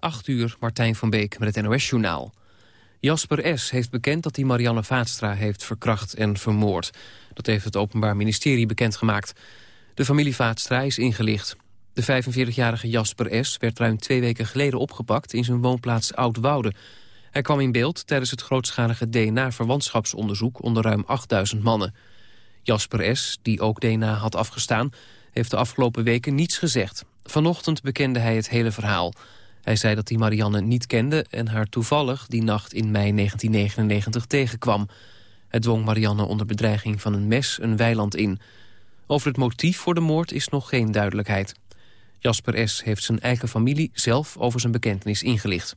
8 uur, Martijn van Beek met het NOS-journaal. Jasper S. heeft bekend dat hij Marianne Vaatstra heeft verkracht en vermoord. Dat heeft het Openbaar Ministerie bekendgemaakt. De familie Vaatstra is ingelicht. De 45-jarige Jasper S. werd ruim twee weken geleden opgepakt... in zijn woonplaats Oud-Woude. Hij kwam in beeld tijdens het grootschalige DNA-verwantschapsonderzoek... onder ruim 8000 mannen. Jasper S., die ook DNA had afgestaan... heeft de afgelopen weken niets gezegd. Vanochtend bekende hij het hele verhaal... Hij zei dat hij Marianne niet kende en haar toevallig die nacht in mei 1999 tegenkwam. Het dwong Marianne onder bedreiging van een mes een weiland in. Over het motief voor de moord is nog geen duidelijkheid. Jasper S. heeft zijn eigen familie zelf over zijn bekentenis ingelicht.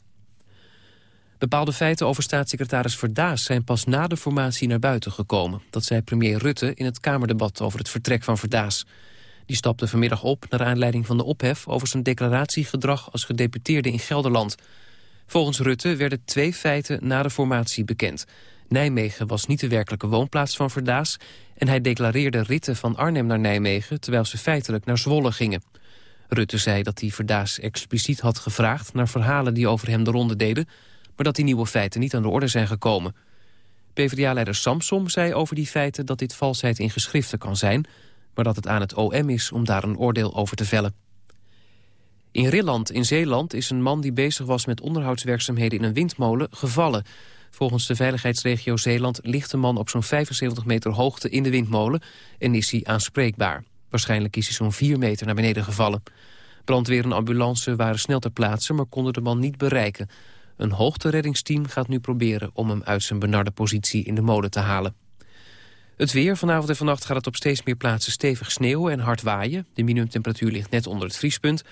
Bepaalde feiten over staatssecretaris Verdaas zijn pas na de formatie naar buiten gekomen. Dat zei premier Rutte in het Kamerdebat over het vertrek van Verdaas. Die stapte vanmiddag op naar aanleiding van de ophef... over zijn declaratiegedrag als gedeputeerde in Gelderland. Volgens Rutte werden twee feiten na de formatie bekend. Nijmegen was niet de werkelijke woonplaats van Verdaas... en hij declareerde ritten van Arnhem naar Nijmegen... terwijl ze feitelijk naar Zwolle gingen. Rutte zei dat hij Verdaas expliciet had gevraagd... naar verhalen die over hem de ronde deden... maar dat die nieuwe feiten niet aan de orde zijn gekomen. PvdA-leider Samsom zei over die feiten dat dit valsheid in geschriften kan zijn maar dat het aan het OM is om daar een oordeel over te vellen. In Rilland in Zeeland is een man die bezig was met onderhoudswerkzaamheden in een windmolen gevallen. Volgens de veiligheidsregio Zeeland ligt de man op zo'n 75 meter hoogte in de windmolen en is hij aanspreekbaar. Waarschijnlijk is hij zo'n 4 meter naar beneden gevallen. Brandweer en ambulance waren snel ter plaatse, maar konden de man niet bereiken. Een hoogtereddingsteam gaat nu proberen om hem uit zijn benarde positie in de molen te halen. Het weer. Vanavond en vannacht gaat het op steeds meer plaatsen stevig sneeuwen en hard waaien. De minimumtemperatuur ligt net onder het vriespunt.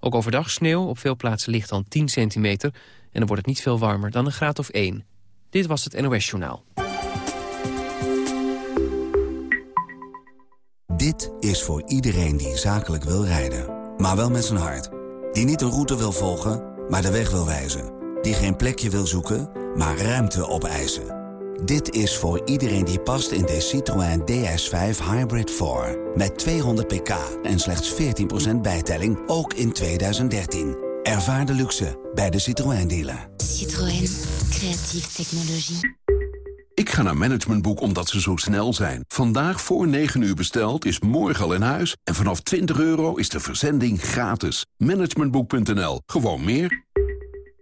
Ook overdag sneeuw. Op veel plaatsen ligt dan 10 centimeter. En dan wordt het niet veel warmer dan een graad of 1. Dit was het NOS Journaal. Dit is voor iedereen die zakelijk wil rijden. Maar wel met zijn hart. Die niet een route wil volgen, maar de weg wil wijzen. Die geen plekje wil zoeken, maar ruimte opeisen. Dit is voor iedereen die past in de Citroën DS5 Hybrid 4. Met 200 pk en slechts 14% bijtelling, ook in 2013. Ervaar de luxe bij de Citroën dealer. Citroën, creatieve technologie. Ik ga naar Managementboek omdat ze zo snel zijn. Vandaag voor 9 uur besteld is morgen al in huis. En vanaf 20 euro is de verzending gratis. Managementboek.nl. Gewoon meer.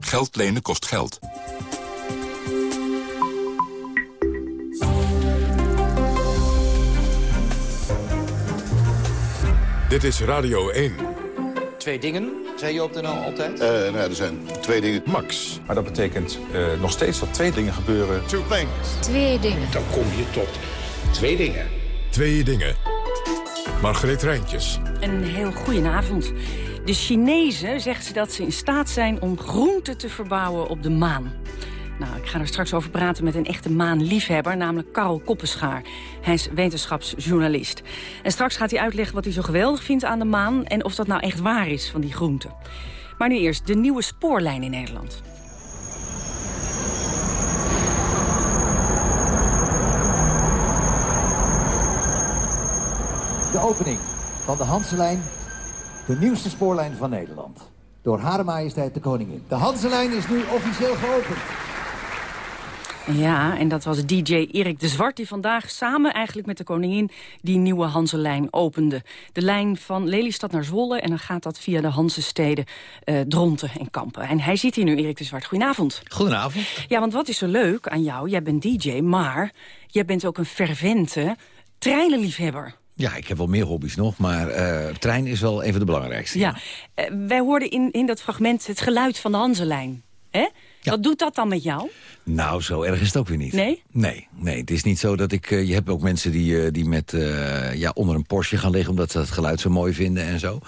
Geld lenen kost geld. Dit is Radio 1. Twee dingen, zei je op de NL altijd? Uh, nou, er zijn twee dingen. Max. Maar dat betekent uh, nog steeds dat twee dingen gebeuren. Two things. Twee dingen. Dan kom je tot twee dingen. Twee dingen. Margreet Rijntjes. Een heel goedenavond. De Chinezen zeggen ze dat ze in staat zijn om groenten te verbouwen op de maan. Nou, ik ga er straks over praten met een echte maanliefhebber, namelijk Karel Koppenschaar. Hij is wetenschapsjournalist. En straks gaat hij uitleggen wat hij zo geweldig vindt aan de maan... en of dat nou echt waar is van die groenten. Maar nu eerst de nieuwe spoorlijn in Nederland. De opening van de Hanselijn de nieuwste spoorlijn van Nederland. Door Hare Majesteit de Koningin. De Hanselijn is nu officieel geopend. Ja, en dat was DJ Erik de Zwart die vandaag samen eigenlijk met de koningin die nieuwe Hanselijn opende. De lijn van Lelystad naar Zwolle en dan gaat dat via de Hansensteden uh, Dronten en Kampen. En hij zit hier nu, Erik de Zwart. Goedenavond. Goedenavond. Ja, want wat is er leuk aan jou? Jij bent DJ, maar jij bent ook een fervente treinenliefhebber. Ja, ik heb wel meer hobby's nog, maar uh, trein is wel een van de belangrijkste. Ja, uh, wij hoorden in, in dat fragment het geluid van de Hanselijn. Hè? Wat doet dat dan met jou? Nou, zo erg is het ook weer niet. Nee? Nee, nee het is niet zo dat ik... je hebt ook mensen die, die met, ja, onder een Porsche gaan liggen... omdat ze het geluid zo mooi vinden en zo.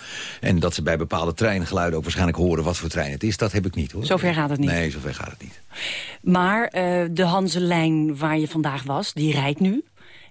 En dat ze bij bepaalde treingeluiden ook waarschijnlijk horen... wat voor trein het is. Dat heb ik niet, hoor. Zover gaat het niet? Nee, zover gaat het niet. Maar de Hanselijn waar je vandaag was, die rijdt nu.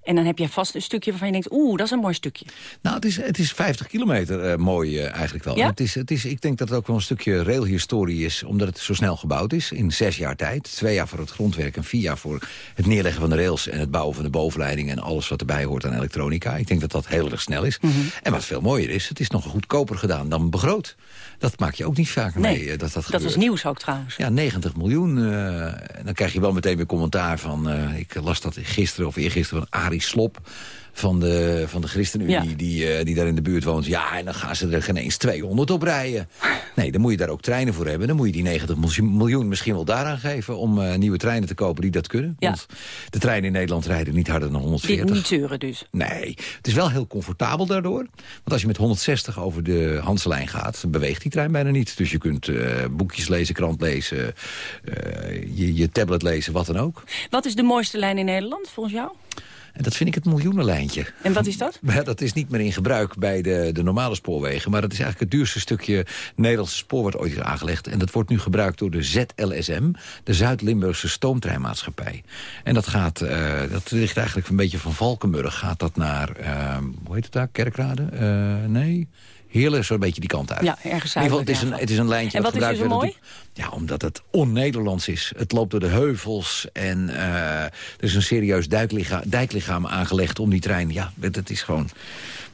En dan heb je vast een stukje waarvan je denkt... oeh, dat is een mooi stukje. Nou, het is, het is 50 kilometer uh, mooi uh, eigenlijk wel. Ja? Het is, het is, ik denk dat het ook wel een stukje railhistorie is... omdat het zo snel gebouwd is, in zes jaar tijd. Twee jaar voor het grondwerk en vier jaar voor het neerleggen van de rails... en het bouwen van de bovenleiding en alles wat erbij hoort aan elektronica. Ik denk dat dat heel erg snel is. Mhm. En wat veel mooier is, het is nog goedkoper gedaan dan begroot. Dat maak je ook niet vaak nee, mee. Dat, dat, dat was nieuws ook trouwens. Ja, 90 miljoen. Uh, dan krijg je wel meteen weer commentaar van... ik las dat gisteren of eergisteren van Arie Slop van de, van de ChristenUnie, Ja. die, uh, die daar in de buurt woont. Ja, en dan gaan ze er geen eens 200 op rijden. Nee, dan moet je daar ook treinen voor hebben. Dan moet je die 90 miljoen misschien wel daaraan geven... om uh, nieuwe treinen te kopen die dat kunnen. Ja. Want de treinen in Nederland rijden niet harder dan 140. Dit niet zeuren dus. Nee, het is wel heel comfortabel daardoor. Want als je met 160 over de Hanselijn gaat... dan beweegt die trein bijna niet. Dus je kunt uh, boekjes lezen, krant lezen... je, je tablet lezen, wat dan ook. Wat is de mooiste lijn in Nederland volgens jou? En dat vind ik het miljoenenlijntje. En wat is dat? Maar dat is niet meer in gebruik bij de, de normale spoorwegen. Maar dat is eigenlijk het duurste stukje Nederlandse spoor wat ooit is aangelegd. En dat wordt nu gebruikt door de ZLSM, de Zuid-Limburgse Stoomtreinmaatschappij. En dat gaat, uh, dat ligt eigenlijk een beetje van Valkenburg. Gaat dat naar, uh, hoe heet het daar, Kerkrade? Uh, nee... Heerlen zo'n beetje die kant uit. Ja, ergens In ieder geval, het is, een, het is een lijntje En wat is er zo mooi? Ja, omdat het on-Nederlands is. Het loopt door de heuvels en uh, er is een serieus dijklichaam, dijklichaam aangelegd om die trein. Ja, het, het is gewoon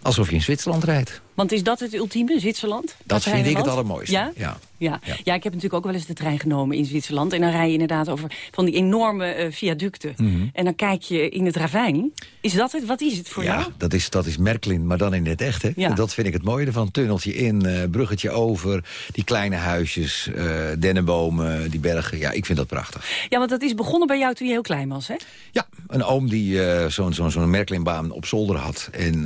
alsof je in Zwitserland rijdt. Want is dat het ultieme, Zwitserland? Dat vind ik het allermooiste. Ja? Ja. Ja. ja. ik heb natuurlijk ook wel eens de trein genomen in Zwitserland. En dan rij je inderdaad over van die enorme uh, viaducten. Mhm. Mm -hmm. En dan kijk je in het ravijn. Is dat het? Wat is het voor ja, jou? Ja, dat is, dat is Merklin, maar dan in het echt. Hè? Ja. Dat vind ik het mooie ervan. Tunneltje in, uh, bruggetje over, die kleine huisjes, uh, dennenbomen, die bergen. Ja, ik vind dat prachtig. Ja, want dat is begonnen bij jou toen je heel klein was, hè? Ja, een oom die zo'n zo, zo Merklinbaan op zolder had. En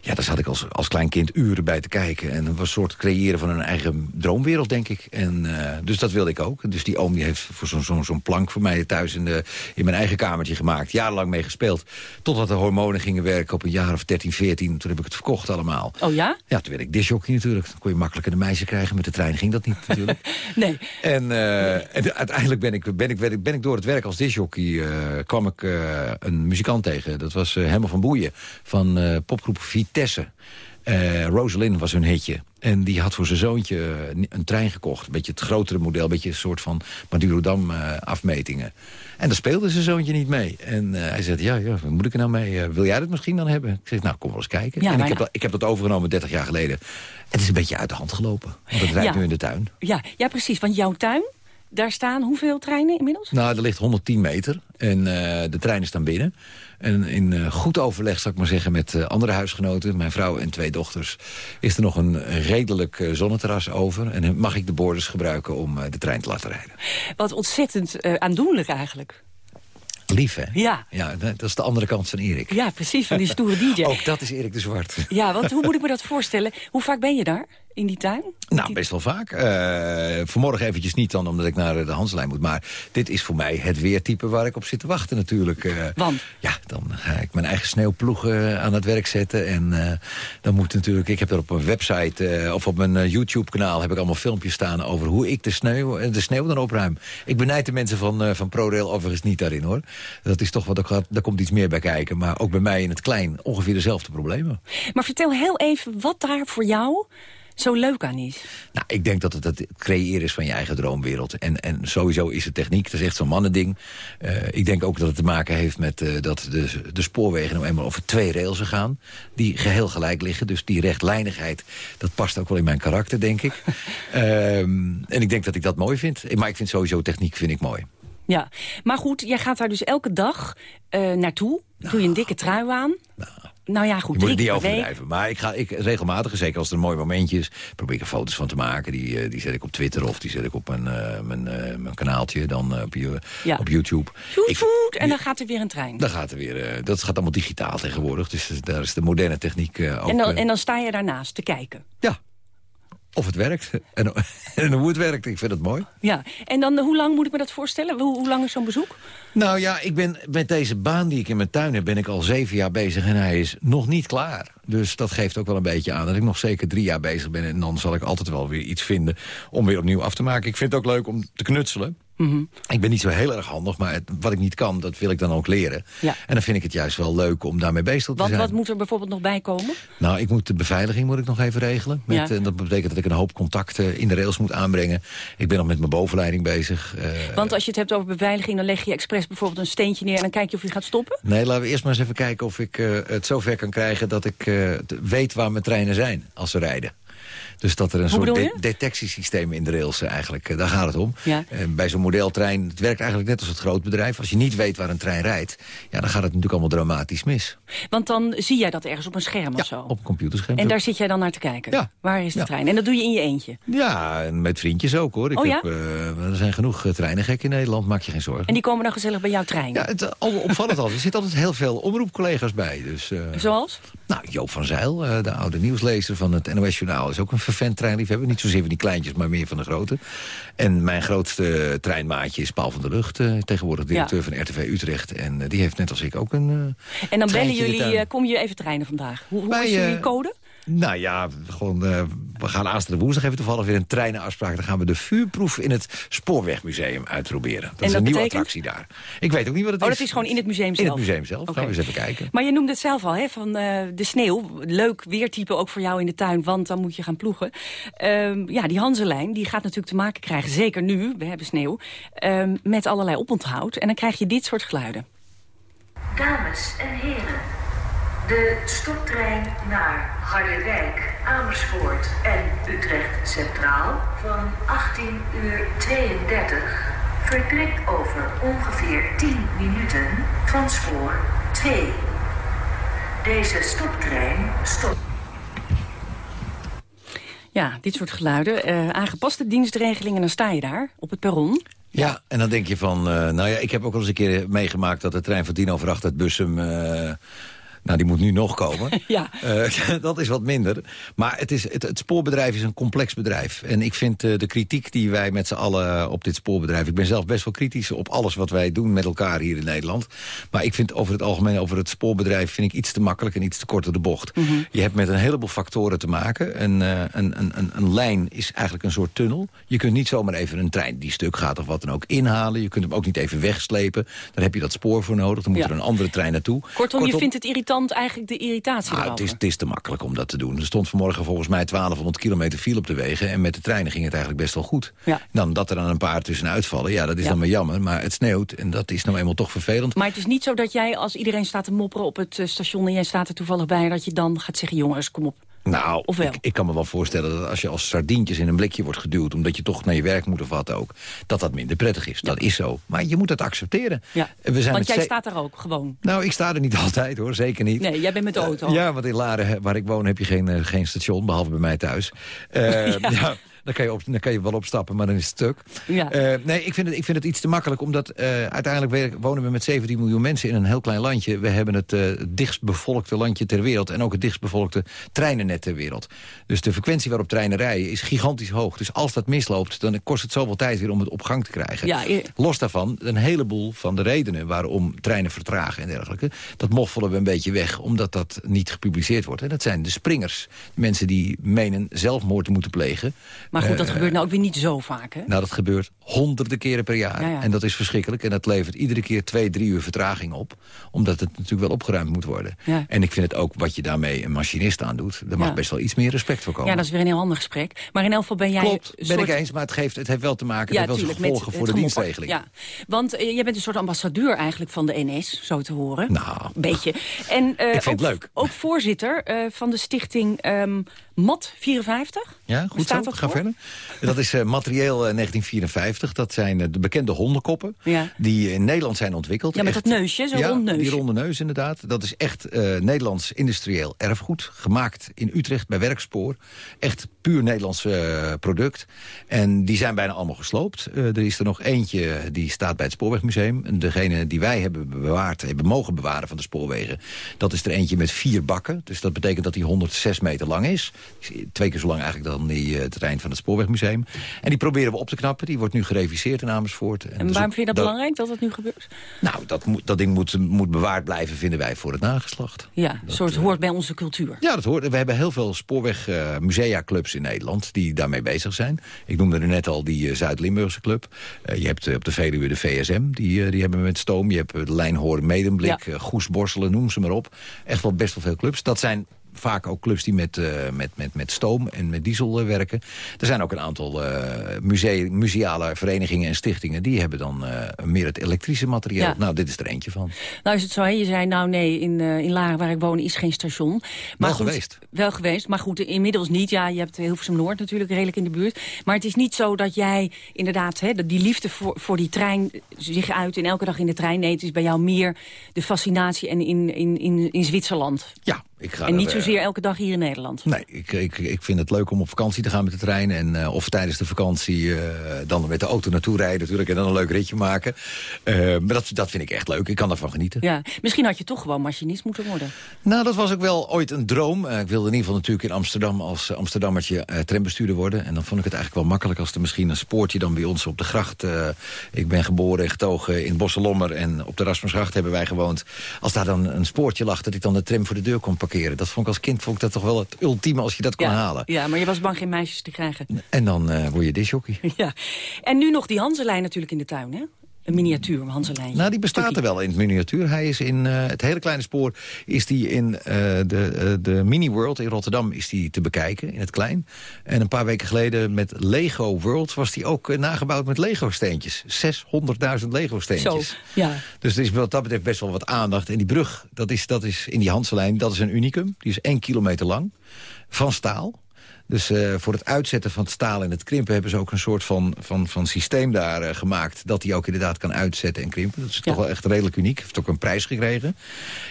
ja, daar zat ik als, als klein kind uren bij te kijken. En was een soort creëren van een eigen droomwereld, denk ik. En, uh, dus dat wilde ik ook. Dus die oom die heeft voor zo'n zo, zo plank voor mij thuis in, de, in mijn eigen kamertje gemaakt. Jarenlang mee gespeeld. Totdat de hormonen gingen werken op een jaar of 13, 14. Toen heb ik het verkocht allemaal. Oh ja? Ja, toen werd ik disjockey natuurlijk. Dan kon je makkelijker een meisje krijgen. Met de trein ging dat niet natuurlijk. nee. En, uh, en uiteindelijk ben ik, ben, ik, ben ik door het werk als disjockey... Uh, kwam ik een muzikant tegen. Dat was Helmer van Boeien van popgroep Vitesse. Uh, Rosalind was hun hitje. En die had voor zijn zoontje een trein gekocht. Een beetje het grotere model. Een beetje een soort van Madurodam uh, afmetingen. En daar speelde zijn zoontje niet mee. En uh, hij zei, ja, ja, wat moet ik er nou mee? wil jij dat misschien dan hebben? Ik zeg, nou, kom wel eens kijken. Ja, en ik heb, dat, ik heb dat overgenomen 30 jaar geleden. Het is een beetje uit de hand gelopen. Het rijdt ja. nu in de tuin. Ja, ja, precies. Want jouw tuin, daar staan hoeveel treinen inmiddels? Nou, er ligt 110 meter. En de treinen staan binnen. En in uh, goed overleg, zal ik maar zeggen, met uh, andere huisgenoten... mijn vrouw en twee dochters... is er nog een redelijk zonneterras over. En mag ik de borders gebruiken om de trein te laten rijden. Wat ontzettend aandoenlijk eigenlijk. Lief, hè? Ja. ja. Dat is de andere kant van Erik. Ja, precies, van die stoere DJ. Ook dat is Erik de Zwart. Ja, want hoe moet ik me dat voorstellen? Hoe vaak ben je daar, in die tuin? Nou, best wel vaak. Uh, vanmorgen eventjes niet dan, omdat ik naar de Hanslijn moet. Maar dit is voor mij het weertype waar ik op zit te wachten natuurlijk. Uh, Want? Ja, dan ga ik mijn eigen sneeuwploeg uh, aan het werk zetten. En dan moet natuurlijk... Ik heb er op mijn website of op mijn YouTube-kanaal... heb ik allemaal filmpjes staan over hoe ik de sneeuw, de sneeuw dan opruim. Ik benijd de mensen van, van ProRail overigens niet daarin, hoor. Dat is toch wat... Gaat, daar komt iets meer bij kijken. Maar ook bij mij in het klein ongeveer dezelfde problemen. Maar vertel heel even wat daar voor jou zo leuk aan is? Nou, ik denk dat het het creëren is van je eigen droomwereld. En, en sowieso is het techniek, dat is echt zo'n mannending. Uh, ik denk ook dat het te maken heeft met uh, dat de, de spoorwegen nou eenmaal over twee railsen gaan. Die geheel gelijk liggen. Dus die rechtlijnigheid, dat past ook wel in mijn karakter, denk ik. um, en ik denk dat ik dat mooi vind. Maar ik vind sowieso techniek vind ik mooi. Ja, maar goed, jij gaat daar dus elke dag uh, naartoe. Nou, Doe je een dikke trui aan. Nou, nou ja, goed, je moet drie keer week. overdrijven. Maar ik ga ik, regelmatig, zeker als er een mooi momentje is... probeer ik er foto's van te maken. Die, uh, die zet ik op Twitter of die zet ik op mijn, uh, mijn, uh, mijn kanaaltje. Dan op, je, ja. op YouTube. Shoot, ik, en dan gaat er weer een trein. Dan gaat er weer, dat gaat allemaal digitaal tegenwoordig. Dus daar is de moderne techniek ook... En dan, en dan sta je daarnaast te kijken? Ja. Of het werkt. En, en hoe het werkt, ik vind het mooi. Ja, en dan hoe lang moet ik me dat voorstellen? Hoe, hoe lang is zo'n bezoek? Nou ja, ik ben met deze baan die ik in mijn tuin heb... ben ik al zeven jaar bezig en hij is nog niet klaar. Dus dat geeft ook wel een beetje aan dat ik nog zeker drie jaar bezig ben... en dan zal ik altijd wel weer iets vinden om weer opnieuw af te maken. Ik vind het ook leuk om te knutselen. Mhm. Ik ben niet zo heel erg handig, maar het- wat ik niet kan, dat wil ik dan ook leren. Ja. En dan vind ik het juist wel leuk om daarmee bezig te zijn. wat moet er bijvoorbeeld nog bij komen? Nou, ik moet de beveiliging moet ik nog even regelen. Met, Ja. eh, dat betekent dat ik een hoop contacten in de rails moet aanbrengen. Ik ben nog met mijn bovenleiding bezig. eh, Want als je het hebt over beveiliging... dan leg je expres bijvoorbeeld een steentje neer... en dan kijk je of je gaat stoppen? Nee, laten we eerst maar eens even kijken of ik eh, het zover kan krijgen... dat ik weet waar mijn treinen zijn als ze rijden. Dus dat er een Hoe soort de- detectiesysteem in de rails eh, eigenlijk, eh, daar gaat het om. Ja. Eh, bij zo'n modeltrein, het werkt eigenlijk net als het grootbedrijf. Als je niet weet waar een trein rijdt, ja, dan gaat het natuurlijk allemaal dramatisch mis. Want dan zie jij dat ergens op een scherm of zo. Op een computerscherm. En daar zit jij dan naar te kijken? Ja. Waar is de trein? En dat doe je in je eentje? Ja, en met vriendjes ook hoor. Ik Oh ja? heb, er zijn genoeg uh, treinengekken in Nederland, maak je geen zorgen. En die komen dan gezellig bij jouw trein? Ja, het, al opvallend al. Er zitten altijd heel veel omroepcollega's bij. Dus, eh, Zoals? Nou, Joop van Zeil, eh, de oude nieuwslezer van het NOS Journaal... is ook een vervent treinliefhebber. Niet zozeer van die kleintjes, maar meer van de grote. En mijn grootste treinmaatje is Paul van der Lucht. eh, tegenwoordig directeur Ja. van RTV Utrecht. En eh, die heeft net als ik ook een En dan bellen jullie, kom je even trainen vandaag? Hoe, hoe is jullie code? Nou ja, gewoon, eh, we gaan aanstaande woensdag even toevallig weer een treinenafspraak. Dan gaan we de vuurproef in het Spoorwegmuseum uitproberen. Dat En is dat een nieuwe betekent? attractie daar. Ik weet ook niet wat het Oh, is. dat is gewoon in het museum In zelf? het museum zelf. Oké. Gaan we eens even kijken. Maar je noemde het zelf al, hè, van eh, de sneeuw. Leuk weertype ook voor jou in de tuin, want dan moet je gaan ploegen. Ehm, ja, die Hanselijn die gaat natuurlijk te maken krijgen, zeker nu, we hebben sneeuw... ehm, met allerlei oponthoud. En dan krijg je dit soort geluiden. Dames en heren, de stoptrein naar Harderwijk, Amersfoort en Utrecht Centraal van 18 uur 32 vertrekt over ongeveer 10 minuten van spoor 2. Deze stoptrein stopt. Ja, dit soort geluiden. eh, aangepaste dienstregelingen, dan sta je daar op het perron. Ja, en dan denk je van... eh, nou ja, ik heb ook al eens een keer meegemaakt... dat de trein van tien over acht uit Bussum... eh, nou, die moet nu nog komen. Ja. Eh, dat is wat minder. Maar het, is, het, het spoorbedrijf is een complex bedrijf. En ik vind eh, de kritiek die wij met z'n allen op dit spoorbedrijf... ik ben zelf best wel kritisch op alles wat wij doen met elkaar hier in Nederland. Maar ik vind over het algemeen, over het spoorbedrijf... vind ik iets te makkelijk en iets te kort door de bocht. Je hebt met een heleboel factoren te maken. Een, eh, een, een, een, een lijn is eigenlijk een soort tunnel. Je kunt niet zomaar even een trein die stuk gaat of wat dan ook inhalen. Je kunt hem ook niet even wegslepen. Daar heb je dat spoor voor nodig. Dan moet Ja. er een andere trein naartoe. Kortom, je vindt het irritant eigenlijk de irritatie Ah, het, is, het is te makkelijk om dat te doen. Er stond vanmorgen volgens mij 1200 kilometer file op de wegen... en met de treinen ging het eigenlijk best wel goed. Ja. Dan dat er dan een paar tussenuit vallen, ja, dat is Ja. dan maar jammer. Maar het sneeuwt en dat is nou eenmaal toch vervelend. Maar het is niet zo dat jij, als iedereen staat te mopperen op het eh, station... en jij staat er toevallig bij, dat je dan gaat zeggen... jongens, kom op. Nou, ik, ik kan me wel voorstellen dat als je als sardientjes in een blikje wordt geduwd... omdat je toch naar je werk moet of wat ook, dat dat minder prettig is. Dat is zo. Maar je moet het accepteren. Ja. We zijn Want jij staat daar ook gewoon. Nou, ik sta er niet altijd hoor, zeker niet. Nee, jij bent met de auto. Ja, want in Laren, waar ik woon, heb je geen, eh, geen station, behalve bij mij thuis. Eh, ja. Dan, kan je op, dan kan je wel opstappen, maar dan is het stuk. Ja. Eh, nee, ik vind, het, ik vind het iets te makkelijk, omdat eh, uiteindelijk wonen we met 17 miljoen mensen in een heel klein landje. We hebben het eh, dichtst bevolkte landje ter wereld en ook het dichtst bevolkte treinennet ter wereld. Dus de frequentie waarop treinen rijden is gigantisch hoog. Dus als dat misloopt, dan kost het zoveel tijd weer om het op gang te krijgen. Ja, je- Los daarvan, een heleboel van de redenen waarom treinen vertragen en dergelijke... dat moffelen we een beetje weg, omdat dat niet gepubliceerd wordt. En dat zijn de springers. Mensen die menen zelfmoord te moeten plegen. Maar goed, dat eh, gebeurt nou ook weer niet zo vaak, hè? Nou, dat gebeurt honderden keren per jaar. En dat is verschrikkelijk. En dat levert iedere keer twee, drie uur vertraging op. Omdat het natuurlijk wel opgeruimd moet worden. En ik vind het ook wat je daarmee een machinist aan doet. Daar mag best wel iets meer respect voor komen. Ja, dat is weer een heel ander gesprek. Maar in elk geval ben jij... Klopt, ben ik eens. Maar het, geeft, het heeft wel te maken... met wel gevolgen voor de dienstregeling. Ja. Want eh, jij bent een soort ambassadeur eigenlijk van de NS, zo te horen. Nou. Beetje. En, uh, ik vind ook, het leuk. Ook voorzitter van de stichting... Ehm, MAT54. Ja, goed zo. Ga verder. Dat is eh, materieel eh, 1954. Dat zijn eh, de bekende hondenkoppen ja. die in Nederland zijn ontwikkeld. Ja, met dat neusje, zo'n ja, die ronde neus inderdaad. Dat is echt Nederlands industrieel erfgoed. Gemaakt in Utrecht bij Werkspoor. Echt puur Nederlands product. En die zijn bijna allemaal gesloopt. er is er nog eentje die staat bij het Spoorwegmuseum. Degene die wij hebben bewaard, hebben mogen bewaren van de spoorwegen... dat is er eentje met vier bakken. Dus dat betekent dat die 106 meter lang is. Twee keer zo lang eigenlijk dan die uh, terrein van het Spoorwegmuseum. En die proberen we op te knappen. Die wordt nu gereviseerd in Amersfoort. En, en waarom vind je dat, belangrijk dat het nu gebeurt? Nou, dat, moet, dat ding moet, moet bewaard blijven, vinden wij, voor het nageslacht. Ja, een soort hoort bij onze cultuur. Ja, dat hoort. We hebben heel veel spoorwegmusea-clubs in Nederland die daarmee bezig zijn. Ik noemde er net al die Zuid-Limburgse club. je hebt op de Veluwe de VSM, die, die hebben met stoom. Je hebt de Lijnhoorn Medemblik, ja. Goes Borselen, noem ze maar op. Echt wel best wel veel clubs. Dat zijn vaak ook clubs die met, uh, met, met, met stoom en met diesel uh, werken. Er zijn ook een aantal uh, musea, museale verenigingen en stichtingen... die hebben dan meer het elektrische materiaal. Ja. Nou, dit is er eentje van. Nou is het zo, hè? je zei nou nee, in, in Laren waar ik woon is geen station. Maar wel goed, geweest. Wel geweest, maar goed, inmiddels niet. Ja, je hebt Hilversum Noord natuurlijk redelijk in de buurt. Maar het is niet zo dat jij inderdaad, hè, die liefde voor, voor die trein... zich uit in elke dag in de trein. Nee, het is bij jou meer de fascinatie en in, in, in, in Zwitserland. Ja, ik ga en niet er, zozeer elke dag hier in Nederland? Nee, ik, ik, ik vind het leuk om op vakantie te gaan met de trein. En, uh, of tijdens de vakantie uh, dan met de auto naartoe rijden natuurlijk. En dan een leuk ritje maken. Uh, maar dat, dat vind ik echt leuk. Ik kan daarvan genieten. Ja, misschien had je toch gewoon machinist moeten worden. Nou, dat was ook wel ooit een droom. ik wilde in ieder geval natuurlijk in Amsterdam als Amsterdammertje trambestuurder worden. En dan vond ik het eigenlijk wel makkelijk als er misschien een spoortje dan bij ons op de gracht. ik ben geboren en getogen in Bosselommer. En op de Rasmusgracht hebben wij gewoond. Als daar dan een spoortje lag, dat ik dan de tram voor de deur kon Dat vond ik als kind vond ik dat toch wel het ultieme als je dat kon ja, halen. Ja, maar je was bang geen meisjes te krijgen. En dan uh, word je disjockey. ja. En nu nog die Hanselijn natuurlijk in de tuin, hè? Een miniatuur Hanselijn. Nou, die bestaat Tukkie. er wel in het miniatuur. Hij is in uh, het hele kleine spoor is die in uh, de, uh, de Mini World in Rotterdam is die te bekijken in het klein. En een paar weken geleden met Lego World was die ook nagebouwd met Lego steentjes. 600.000 Lego steentjes. Zo, ja. Dus er is wat dat betreft best wel wat aandacht. En die brug, dat is, dat is in die Hanselijn, dat is een unicum. Die is één kilometer lang. Van staal. Dus uh, voor het uitzetten van het staal en het krimpen... hebben ze ook een soort van, van, van systeem daar uh, gemaakt... dat hij ook inderdaad kan uitzetten en krimpen. Dat is ja. toch wel echt redelijk uniek. Heeft ook een prijs gekregen.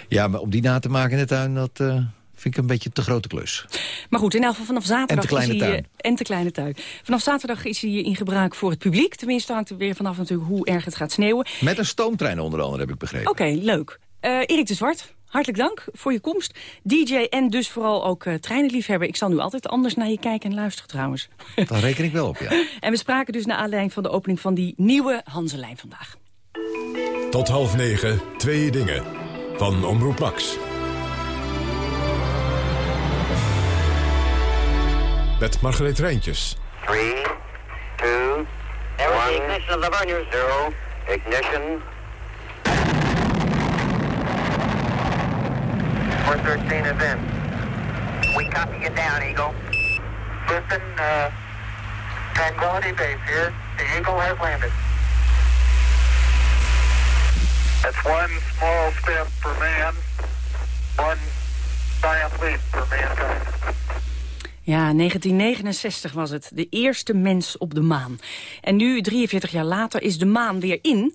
Ja, maar om die na te maken in de tuin... dat uh, vind ik een beetje te grote klus. Maar goed, in elk geval vanaf zaterdag... En te kleine is tuin. En te kleine tuin. Vanaf zaterdag is hij in gebruik voor het publiek. Tenminste hangt er weer vanaf natuurlijk hoe erg het gaat sneeuwen. Met een stoomtrein onder andere, heb ik begrepen. Oké, okay, leuk. Erik de Zwart, Hartelijk dank voor je komst. DJ en dus vooral ook uh, treinenliefhebber. Ik zal nu altijd anders naar je kijken en luisteren trouwens. Daar reken ik wel op, ja. en we spraken dus naar aanleiding van de opening van die nieuwe Hanselijn vandaag. Tot half negen, twee dingen. Van Omroep Max. Met Margreet Rijntjes. 3, 2, 1, ignition of the burners. 0, ignition. 413 is in. We copy you down, Eagle. Listen, uh, Tranquility Base here. The Eagle has landed. That's one small step for man, one giant leap for mankind. Ja, 1969 was het. De eerste mens op de maan. En nu, 43 jaar later, is de maan weer in...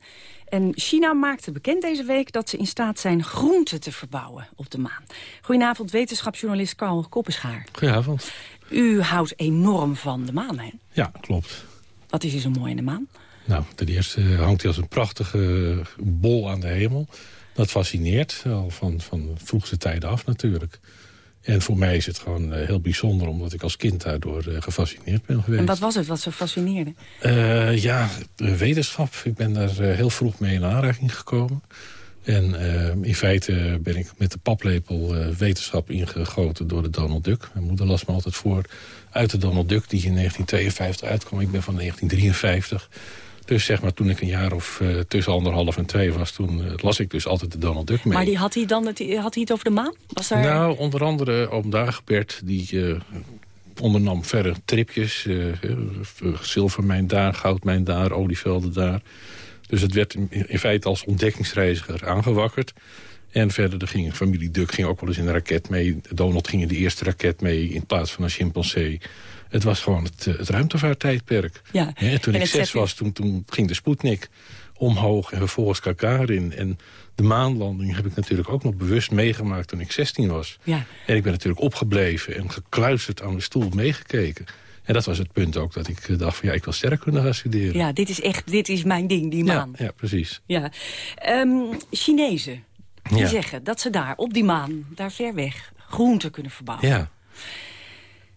En China maakte bekend deze week dat ze in staat zijn groenten te verbouwen op de maan. Goedenavond, wetenschapsjournalist Karl Koppenschaar. Goedenavond. U houdt enorm van de maan, hè? Ja, klopt. Wat is er zo mooi in de maan? Nou, ten eerste hangt hij als een prachtige bol aan de hemel. Dat fascineert, al van, van vroegste tijden af natuurlijk. En voor mij is het gewoon uh, heel bijzonder... omdat ik als kind daardoor uh, gefascineerd ben geweest. En wat was het wat zo fascineerde? Uh, ja, wetenschap. Ik ben daar heel vroeg mee in aanraking gekomen. En in feite ben ik met de paplepel wetenschap ingegoten door de Donald Duck. Mijn moeder las me altijd voor uit de Donald Duck... die in 1952 uitkwam. Ik ben van 1953... Dus zeg maar, toen ik een jaar of uh, tussen anderhalf en twee was... toen uh, las ik dus altijd de Donald Duck mee. Maar die had hij dan het, had hij het over de maan? Was. Nou, onder andere oom Dagobert... die uh, ondernam verre tripjes. zilvermijn daar, goudmijn daar, olievelden daar. Dus het werd in, in feite als ontdekkingsreiziger aangewakkerd. En verder er ging familie Duck ging ook wel eens in een raket mee. Donald ging in de eerste raket mee in plaats van een chimpansee. Het was gewoon het, het ruimtevaarttijdperk. Ja. Toen en ik zes was, toen, toen ging de Sputnik omhoog en vervolgens Gagarin. En de maanlanding heb ik natuurlijk ook nog bewust meegemaakt toen ik 16 was. Ja. En ik ben natuurlijk opgebleven en gekluisterd aan de stoel meegekeken. En dat was het punt ook dat ik dacht van ja, ik wil sterrenkunde gaan studeren. Ja, dit is echt, dit is mijn ding, die maan. Ja, ja precies. Ja. Um, Chinezen, die ja. zeggen dat ze daar op die maan, daar ver weg, groenten kunnen verbouwen. Ja.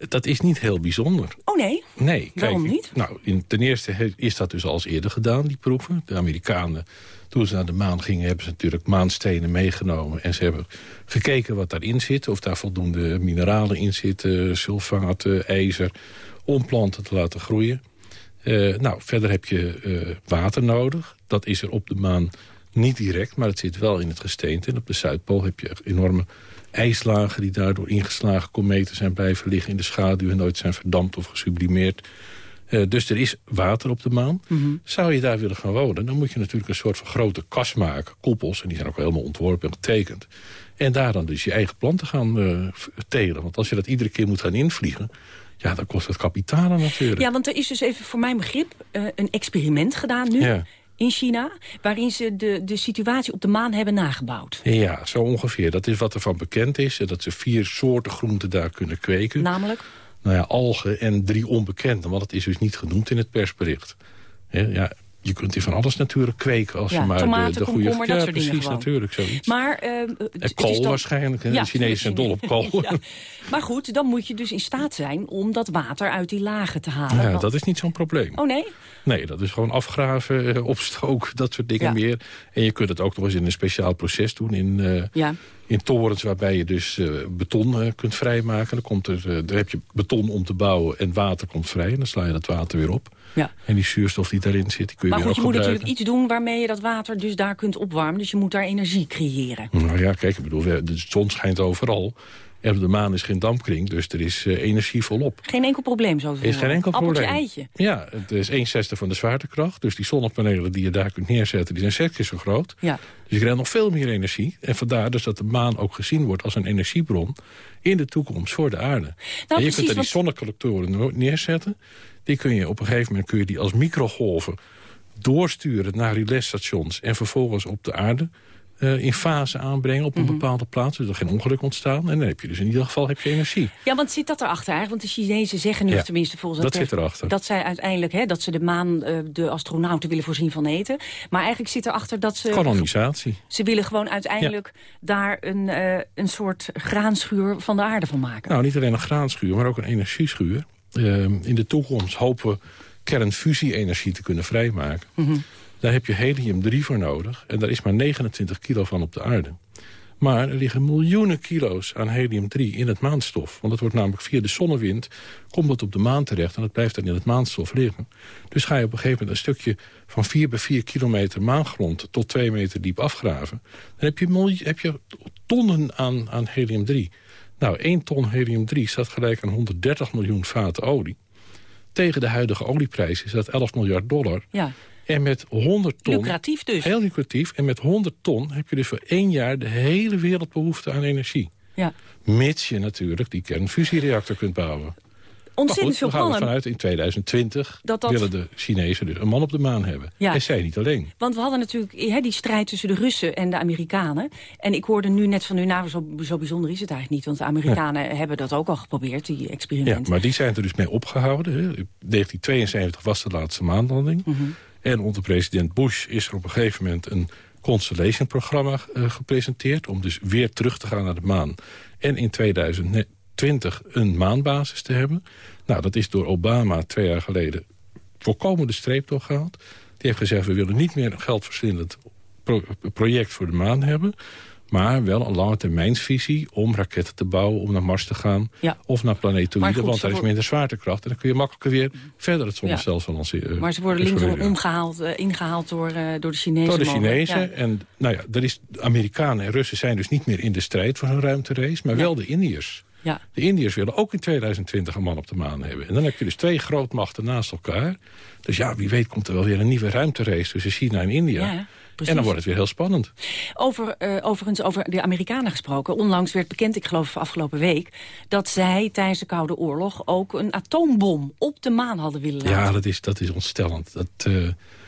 Dat is niet heel bijzonder. Oh nee? Nee. Waarom niet? Nou, in, ten eerste is dat dus al eens eerder gedaan, die proeven. De Amerikanen, toen ze naar de maan gingen... hebben ze natuurlijk maanstenen meegenomen. En ze hebben gekeken wat daarin zit. Of daar voldoende mineralen in zitten, sulfaten, ijzer... om planten te laten groeien. Uh, nou, verder heb je uh, water nodig. Dat is er op de maan niet direct, maar het zit wel in het gesteente. En op de Zuidpool heb je enorme ijslagen... die daardoor ingeslagen kometen zijn blijven liggen in de schaduw... en nooit zijn verdampt of gesublimeerd. Uh, dus er is water op de maan. Mm -hmm. Zou je daar willen gaan wonen, dan moet je natuurlijk een soort van grote kas maken. Koepels, en die zijn ook helemaal ontworpen en getekend. En daar dan dus je eigen planten gaan uh, telen. Want als je dat iedere keer moet gaan invliegen... Ja, dan kost het kapitalen natuurlijk. Ja, want er is dus even voor mijn begrip uh, een experiment gedaan nu. Ja in China... waarin ze de, de situatie op de maan hebben nagebouwd. Ja, zo ongeveer. Dat is wat er van bekend is. Dat ze vier soorten groenten daar kunnen kweken. Namelijk? Nou ja, algen en drie onbekende. Want het is dus niet genoemd in het persbericht. Ja, je kunt hier van alles natuurlijk kweken als ja, je maar tomaten, de, de goede... ja, dat precies, dingen natuurlijk, zoiets. Maar, uh, en kool dan... waarschijnlijk? Ja, de Chinezen zijn dol op kool. ja. Maar goed, dan moet je dus in staat zijn om dat water uit die lagen te halen. Ja, Want- dat is niet zo'n probleem. Oh nee? Nee, dat is gewoon afgraven, eh, opstoken, dat soort dingen meer. En je kunt het ook nog eens in een speciaal proces doen. In, eh, Ja. in torens waarbij je dus beton kunt vrijmaken. Dan, komt er, daar heb je beton om te bouwen en water komt vrij. En dan sla je dat water weer op. Ja. En die zuurstof die daarin zit, die kun je Maar weer goed, je moet natuurlijk iets doen waarmee je dat water dus daar kunt opwarmen. Dus je moet daar energie creëren. Nou ja, kijk, ik bedoel, de zon schijnt overal. En de maan is geen dampkring, dus er is eh, energie volop. Geen enkel probleem zo te is geen enkel Appeltje, probleem. eitje. Ja, het is 1 zesde van de zwaartekracht. Dus die zonnepanelen die je daar kunt neerzetten, die zijn zes keer zo groot. Ja. Dus je krijgt nog veel meer energie. En vandaar dus dat de maan ook gezien wordt als een energiebron... in de toekomst voor de aarde. en je precies, kunt daar die zonnecollectoren neerzetten. Die kun je op een gegeven moment kun je die als microgolven doorsturen naar relaisstations... en vervolgens op de aarde eh, in fase aanbrengen op een Mhm. bepaalde plaats. Dus er geen ongeluk ontstaan. En dan heb je dus in ieder geval heb je energie. Ja, want zit dat erachter eigenlijk? Want de Chinezen zeggen nu, Ja, tenminste volgens dat het zit erachter. dat zij uiteindelijk, hè, dat ze de maan, eh, de astronauten willen voorzien van eten. Maar eigenlijk zit erachter dat ze... Kolonisatie. Ze willen gewoon uiteindelijk daar een, eh, een soort graanschuur van de aarde van maken. Nou, niet alleen een graanschuur, maar ook een energieschuur. Ehm, in de toekomst hopen we kernfusie-energie te kunnen vrijmaken. Mhm. Daar heb je helium-3 voor nodig. En daar is maar 29 kilo van op de aarde. Maar er liggen miljoenen kilo's aan helium-3 in het maanstof. Want het wordt namelijk via de zonnewind... komt het op de maan terecht en het blijft dan in het maanstof liggen. Dus ga je op een gegeven moment een stukje van 4 bij 4 kilometer maangrond... tot 2 meter diep afgraven. Dan heb je, heb je tonnen aan, aan helium-3. Nou, 1 ton helium-3 staat gelijk aan 130 miljoen vaten olie. Tegen de huidige olieprijs is dat 11 miljard dollar. Ja. En met 100 ton... Lucratief dus. Heel lucratief. En met 100 ton heb je dus voor één jaar de hele wereld behoefte aan energie. Ja. Mits je natuurlijk die kernfusiereactor kunt bouwen. Ontzettend goed, veel we gaan plannen. ervan uit in 2020 Dat dat- willen de Chinezen dus een man op de maan hebben. Ja. En zij niet alleen. Want we hadden natuurlijk die strijd tussen de Russen en de Amerikanen. En ik hoorde nu net van u, nou, zo, zo bijzonder is het eigenlijk niet. Want de Amerikanen hebben dat ook al geprobeerd, die Ja, experimenten. maar die zijn er dus mee opgehouden. Hè. In 1972 was de laatste maanlanding. Mhm. En onder president Bush is er op een gegeven moment een Constellation-programma eh, gepresenteerd... om dus weer terug te gaan naar de maan. En in 2020 een maanbasis te hebben. Nou, dat is door Obama twee jaar geleden volkomen de streep doorgehaald. Die heeft gezegd, we willen niet meer een geldverslindend pro- project voor de maan hebben... maar wel een lange termijnsvisie om raketten te bouwen... om naar Mars te gaan Ja. of naar planetoïden... goed, want daar is minder zwaartekracht... en dan kun je makkelijker weer verder het zonnestelsel lanceren. Maar ze worden linksom omgehaald, eh, ingehaald door, eh, door de Chinezen. Door de. Chinezen. Ja. En nou ja, er is, de Amerikanen en Russen zijn dus niet meer in de strijd voor zo'n ruimterace... maar wel de Indiërs. Ja. De Indiërs willen ook in 2020 een man op de maan hebben. En dan heb je dus twee grootmachten naast elkaar. Dus ja, wie weet komt er wel weer een nieuwe ruimterace tussen China en India. Ja, en dan wordt het weer heel spannend. Over, eh, overigens over de Amerikanen gesproken. Onlangs werd bekend, ik geloof afgelopen week... dat zij tijdens de Koude Oorlog ook een atoombom op de maan hadden willen laten. Ja, dat is, dat is ontstellend. Dat, eh,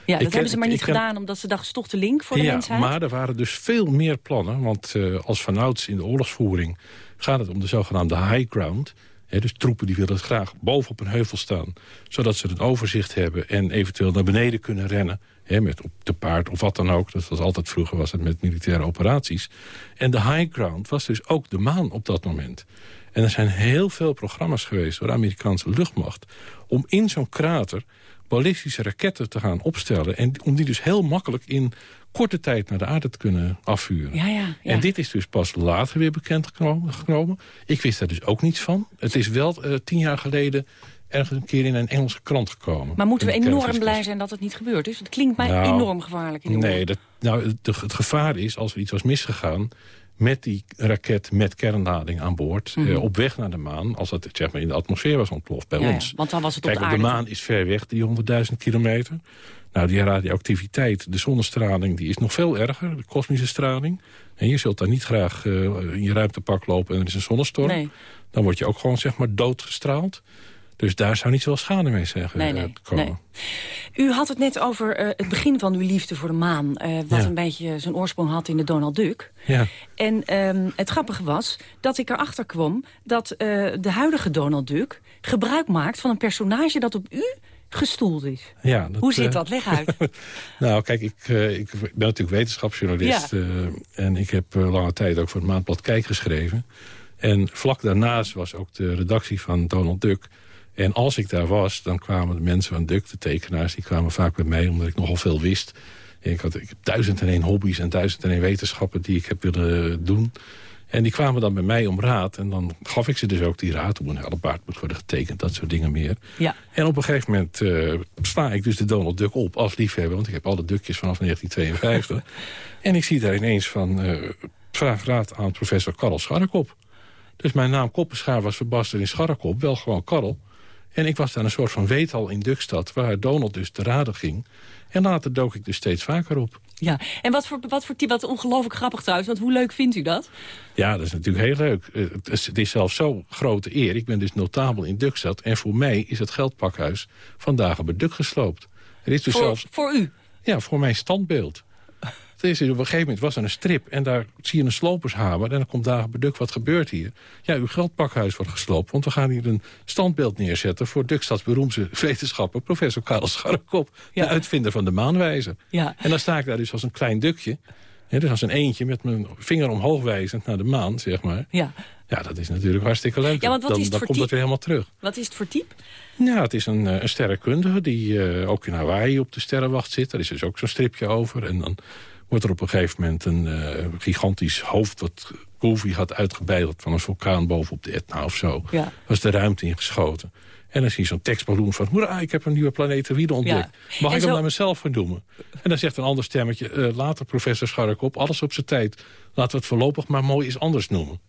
Ja, dat hebben ze maar niet gedaan, omdat ze dachten, toch te link voor de ja, mensheid? maar er waren dus veel meer plannen. Want eh, als vanouds in de oorlogsvoering gaat het om de zogenaamde high ground. Dus troepen die willen graag bovenop een heuvel staan. Zodat ze een overzicht hebben en eventueel naar beneden kunnen rennen. Met op te paard of wat dan ook. Dat was altijd vroeger was het met militaire operaties. En de high ground was dus ook de maan op dat moment. En er zijn heel veel programma's geweest door de Amerikaanse luchtmacht... om in zo'n krater ballistische raketten te gaan opstellen... en om die dus heel makkelijk in korte tijd naar de aarde te kunnen afvuren. Ja, ja, ja. En dit is dus pas later weer bekend genomen. Ik wist daar dus ook niets van. Het is wel uh, tien jaar geleden ergens een keer in een Engelse krant gekomen. Maar moeten we enorm blij zijn dat het niet gebeurd is? Het klinkt mij nou, enorm gevaarlijk. In de nee, dat, nou, het, het gevaar is, als er iets was misgegaan met die raket met kernlading aan boord... Mhm. eh, op weg naar de maan, als dat zeg maar, in de atmosfeer was ontploft bij Ja, ja, ons. want dan was het Kijk, de op de aarde. maan is ver weg, 300.000 kilometer. Nou, die radioactiviteit, de zonnestraling, die is nog veel erger. De kosmische straling. En je zult daar niet graag eh, in je ruimtepak lopen en er is een zonnestorm. Nee. Dan word je ook gewoon zeg maar doodgestraald. Dus daar zou niet zoveel schade mee zeggen Nee, eh, nee, komen. nee. U had het net over eh, het begin van uw liefde voor de maan. eh, wat Ja. een beetje zijn oorsprong had in de Donald Duck. Ja. En ehm, het grappige was dat ik erachter kwam... dat de huidige Donald Duck gebruik maakt van een personage dat op u gestoeld is. Ja, dat, Hoe zit eh, dat? Leg uit. nou, kijk, ik, eh, ik ben natuurlijk wetenschapsjournalist. Ja. eh, en ik heb lange tijd ook voor het Maandblad Kijk geschreven. En vlak daarnaast was ook de redactie van Donald Duck. En als ik daar was, dan kwamen de mensen van Duck, de tekenaars... die kwamen vaak bij mij, omdat ik nogal veel wist. En ik, had, ik heb duizend en één hobby's en duizend en één wetenschappen... die ik heb willen doen. En die kwamen dan bij mij om raad. En dan gaf ik ze dus ook die raad hoe een hellepaard moet worden getekend. Dat soort dingen meer. Ja. En op een gegeven moment eh, sla ik dus de Donald Duck op als liefhebber. Want ik heb alle Duckjes vanaf 1952. en ik zie daar ineens van... eh, vraag raad aan professor Karel Scharrekop. Dus mijn naam Koppenschaar was verbasterd in Scharrekop. Wel gewoon Karel. En ik was daar een soort van weethal in Dukstad... waar Donald dus te raden ging. En later dook ik dus steeds vaker op. Ja. En wat voor, wat voor wat ongelooflijk grappig trouwens. Want hoe leuk vindt u dat? Ja, dat is natuurlijk heel leuk. Eh, Het is, het is zelfs zo grote eer. Ik ben dus notabel in Dukstad. En voor mij is het geldpakhuis vandaag bij Duk gesloopt. Er is dus Voor, zelfs... voor u? Ja, voor mijn standbeeld. Is, op een gegeven moment was er een strip en daar zie je een slopershamer... en dan komt daar Duk, wat gebeurt hier? Ja, uw geldpakhuis wordt gesloopt, want we gaan hier een standbeeld neerzetten... voor Dukstads beroemde wetenschapper, professor Karel Scharrekop... de uitvinder van de maanwijzer. Ja. En dan sta ik daar dus als een klein dukje... dus als een eentje met mijn vinger omhoog wijzend naar de maan, zeg maar. Ja. Ja, dat is natuurlijk hartstikke leuk. Ja, want wat dan is het dan voor komt dat weer helemaal terug. Wat is het voor type? Ja, het is een, eh, een sterrenkundige die eh, ook in Hawaii op de sterrenwacht zit. Daar is dus ook zo'n stripje over. En dan wordt er op een gegeven moment een eh, gigantisch hoofd... wat Goofy had uitgebeiteld van een vulkaan bovenop de Etna of zo. Ja. Was de ruimte ingeschoten. En dan zie je zo'n tekstballoen van... hoera, ik heb een nieuwe planetoïde ontdekt. Ja. Mag En ik hem naar mezelf vernoemen? En dan zegt een ander stemmetje... eh, later, professor Scharrekop, alles op zijn tijd. Laten we het voorlopig maar mooi eens anders noemen.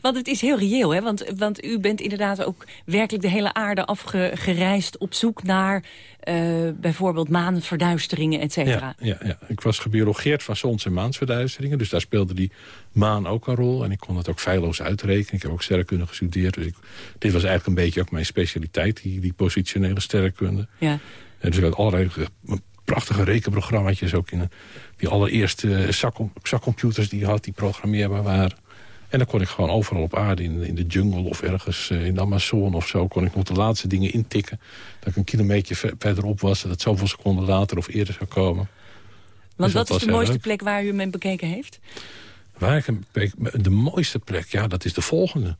Want het is heel reëel, hè? Want, want u bent inderdaad ook werkelijk de hele aarde afgereisd... op zoek naar eh, bijvoorbeeld maanverduisteringen, et cetera. Ja, ja, ja, ik was gebiologeerd van zons- en maansverduisteringen. Dus daar speelde die maan ook een rol. En ik kon het ook feilloos uitrekenen. Ik heb ook sterrenkunde gestudeerd. Dus ik, dit was eigenlijk een beetje ook mijn specialiteit, die, die positionele sterrenkunde. Ja. En dus ik had allerlei prachtige rekenprogramma's ook in. Die allereerste eh, zakcom- zakcomputers die je had, die programmeerbaar waren. En dan kon ik gewoon overal op aarde, in, in de jungle of ergens eh, in de Amazon of zo... kon ik nog de laatste dingen intikken. Dat ik een kilometer ver- verderop was... en dat zoveel seconden later of eerder zou komen. Want Dus dat wat is de mooiste leuk. plek waar u hem bekeken heeft? Waar ik hem de mooiste plek, ja, dat is de volgende.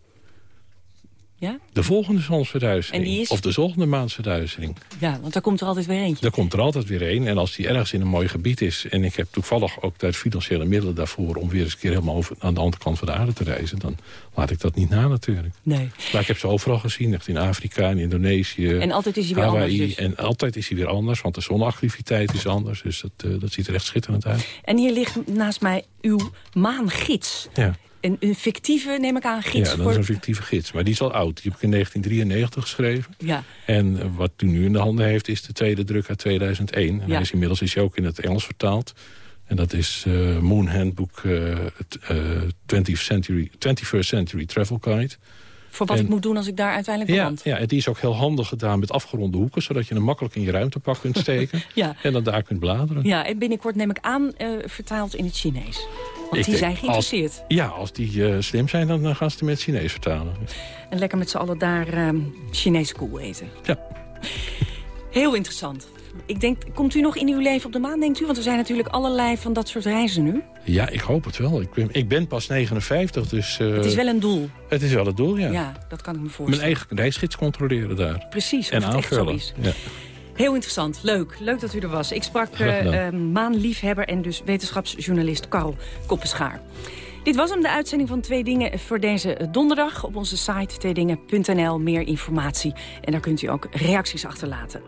Ja? De volgende zonsverduistering. En die is? Of de volgende maansverduistering. Ja, want daar komt er altijd weer eentje. Daar komt er altijd weer een. En als die ergens in een mooi gebied is... en ik heb toevallig ook de financiële middelen daarvoor... om weer eens een keer helemaal over, aan de andere kant van de aarde te reizen... dan laat ik dat niet na natuurlijk. Nee. Maar ik heb ze overal gezien. Echt in Afrika, in Indonesië, En altijd is hij weer Hawaii. anders dus. En altijd is hij weer anders, want de zonneactiviteit is anders. Dus dat, eh, dat ziet er echt schitterend uit. En hier ligt naast mij uw maangids. Ja. Een, een fictieve, neem ik aan, gids. Ja, dat voor... is een fictieve gids. Maar die is al oud. Die heb ik in 1993 geschreven. Ja. En wat u nu in de handen heeft is de tweede druk uit 2001. En Ja. is inmiddels is hij ook in het Engels vertaald. En dat is eh, Moon Handbook het, eh, 20th century, 21st Century Travel Guide. Voor wat En- ik moet doen als ik daar uiteindelijk Ja, ja, en die is ook heel handig gedaan met afgeronde hoeken... zodat je hem makkelijk in je ruimtepak kunt steken. Ja. En dan daar kunt bladeren. Ja, en binnenkort neem ik aan eh, vertaald in het Chinees. Want die denk, zijn geïnteresseerd. Als, ja, als die eh, slim zijn, dan eh, gaan ze het met Chinees vertalen. En lekker met z'n allen daar ehm Chinese koel eten. Ja. Heel interessant. Ik denk, komt u nog in uw leven op de maan, denkt u? Want er zijn natuurlijk allerlei van dat soort reizen nu. Ja, ik hoop het wel. Ik ben, ik ben pas 59, dus... Uh, het is wel een doel. Het is wel het doel, ja. Ja, dat kan ik me voorstellen. Mijn eigen reisgids controleren daar. Precies, en aanvullen. Ja. Heel interessant, leuk. Leuk dat u er was. Ik sprak uh, maanliefhebber en dus wetenschapsjournalist Karel Koppenschaar. Dit was hem, de uitzending van Twee Dingen voor deze donderdag. Op onze site tweedingen.nl meer informatie. En daar kunt u ook reacties achterlaten.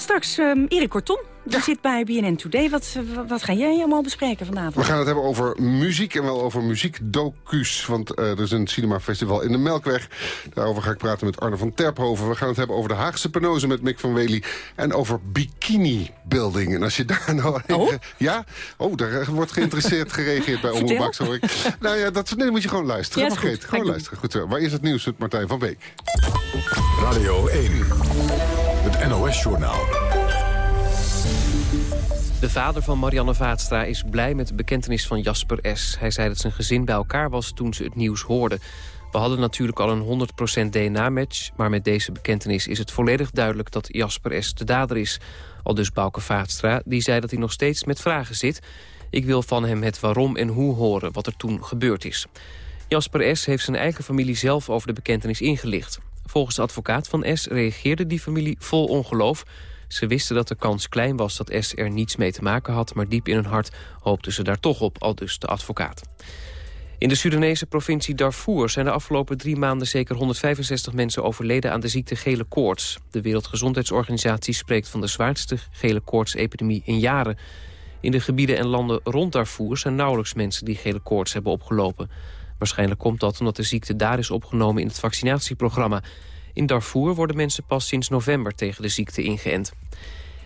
Straks um, Erik Kortom, die ja. zit bij BNN Today. Wat, wat ga jij allemaal bespreken vanavond? We gaan het hebben over muziek en wel over muziekdocu's. Want uh, er is een cinemafestival in de Melkweg. Daarover ga ik praten met Arne van Terphoven. We gaan het hebben over de Haagse penose met Mick van Wely. En over bikini building. En als je daar nou... Oh? Ja? Oh, daar wordt geïnteresseerd gereageerd bij Omroep Max. Hoor ik. Nou ja, dat nee, moet je gewoon luisteren. Ja, goed. Gewoon luisteren. Goed, zo. Waar is het nieuws met Martijn van Beek? Radio 1. NOS-journaal. De vader van Marianne Vaatstra is blij met de bekentenis van Jasper S. Hij zei dat zijn gezin bij elkaar was toen ze het nieuws hoorden. We hadden natuurlijk al een 100% DNA-match... maar met deze bekentenis is het volledig duidelijk dat Jasper S. de dader is. Al dus Bouke Vaatstra, die zei dat hij nog steeds met vragen zit. Ik wil van hem het waarom en hoe horen wat er toen gebeurd is. Jasper S. heeft zijn eigen familie zelf over de bekentenis ingelicht. Volgens de advocaat van S. reageerde die familie vol ongeloof... Ze wisten dat de kans klein was dat S er niets mee te maken had... maar diep in hun hart hoopten ze daar toch op, al dus de advocaat. In de Sudanese provincie Darfur zijn de afgelopen drie maanden... zeker 165 mensen overleden aan de ziekte gele koorts. De Wereldgezondheidsorganisatie spreekt van de zwaarste gele koortsepidemie in jaren. In de gebieden en landen rond Darfur zijn nauwelijks mensen... die gele koorts hebben opgelopen. Waarschijnlijk komt dat omdat de ziekte daar is opgenomen in het vaccinatieprogramma... In Darfur worden mensen pas sinds november tegen de ziekte ingeënt.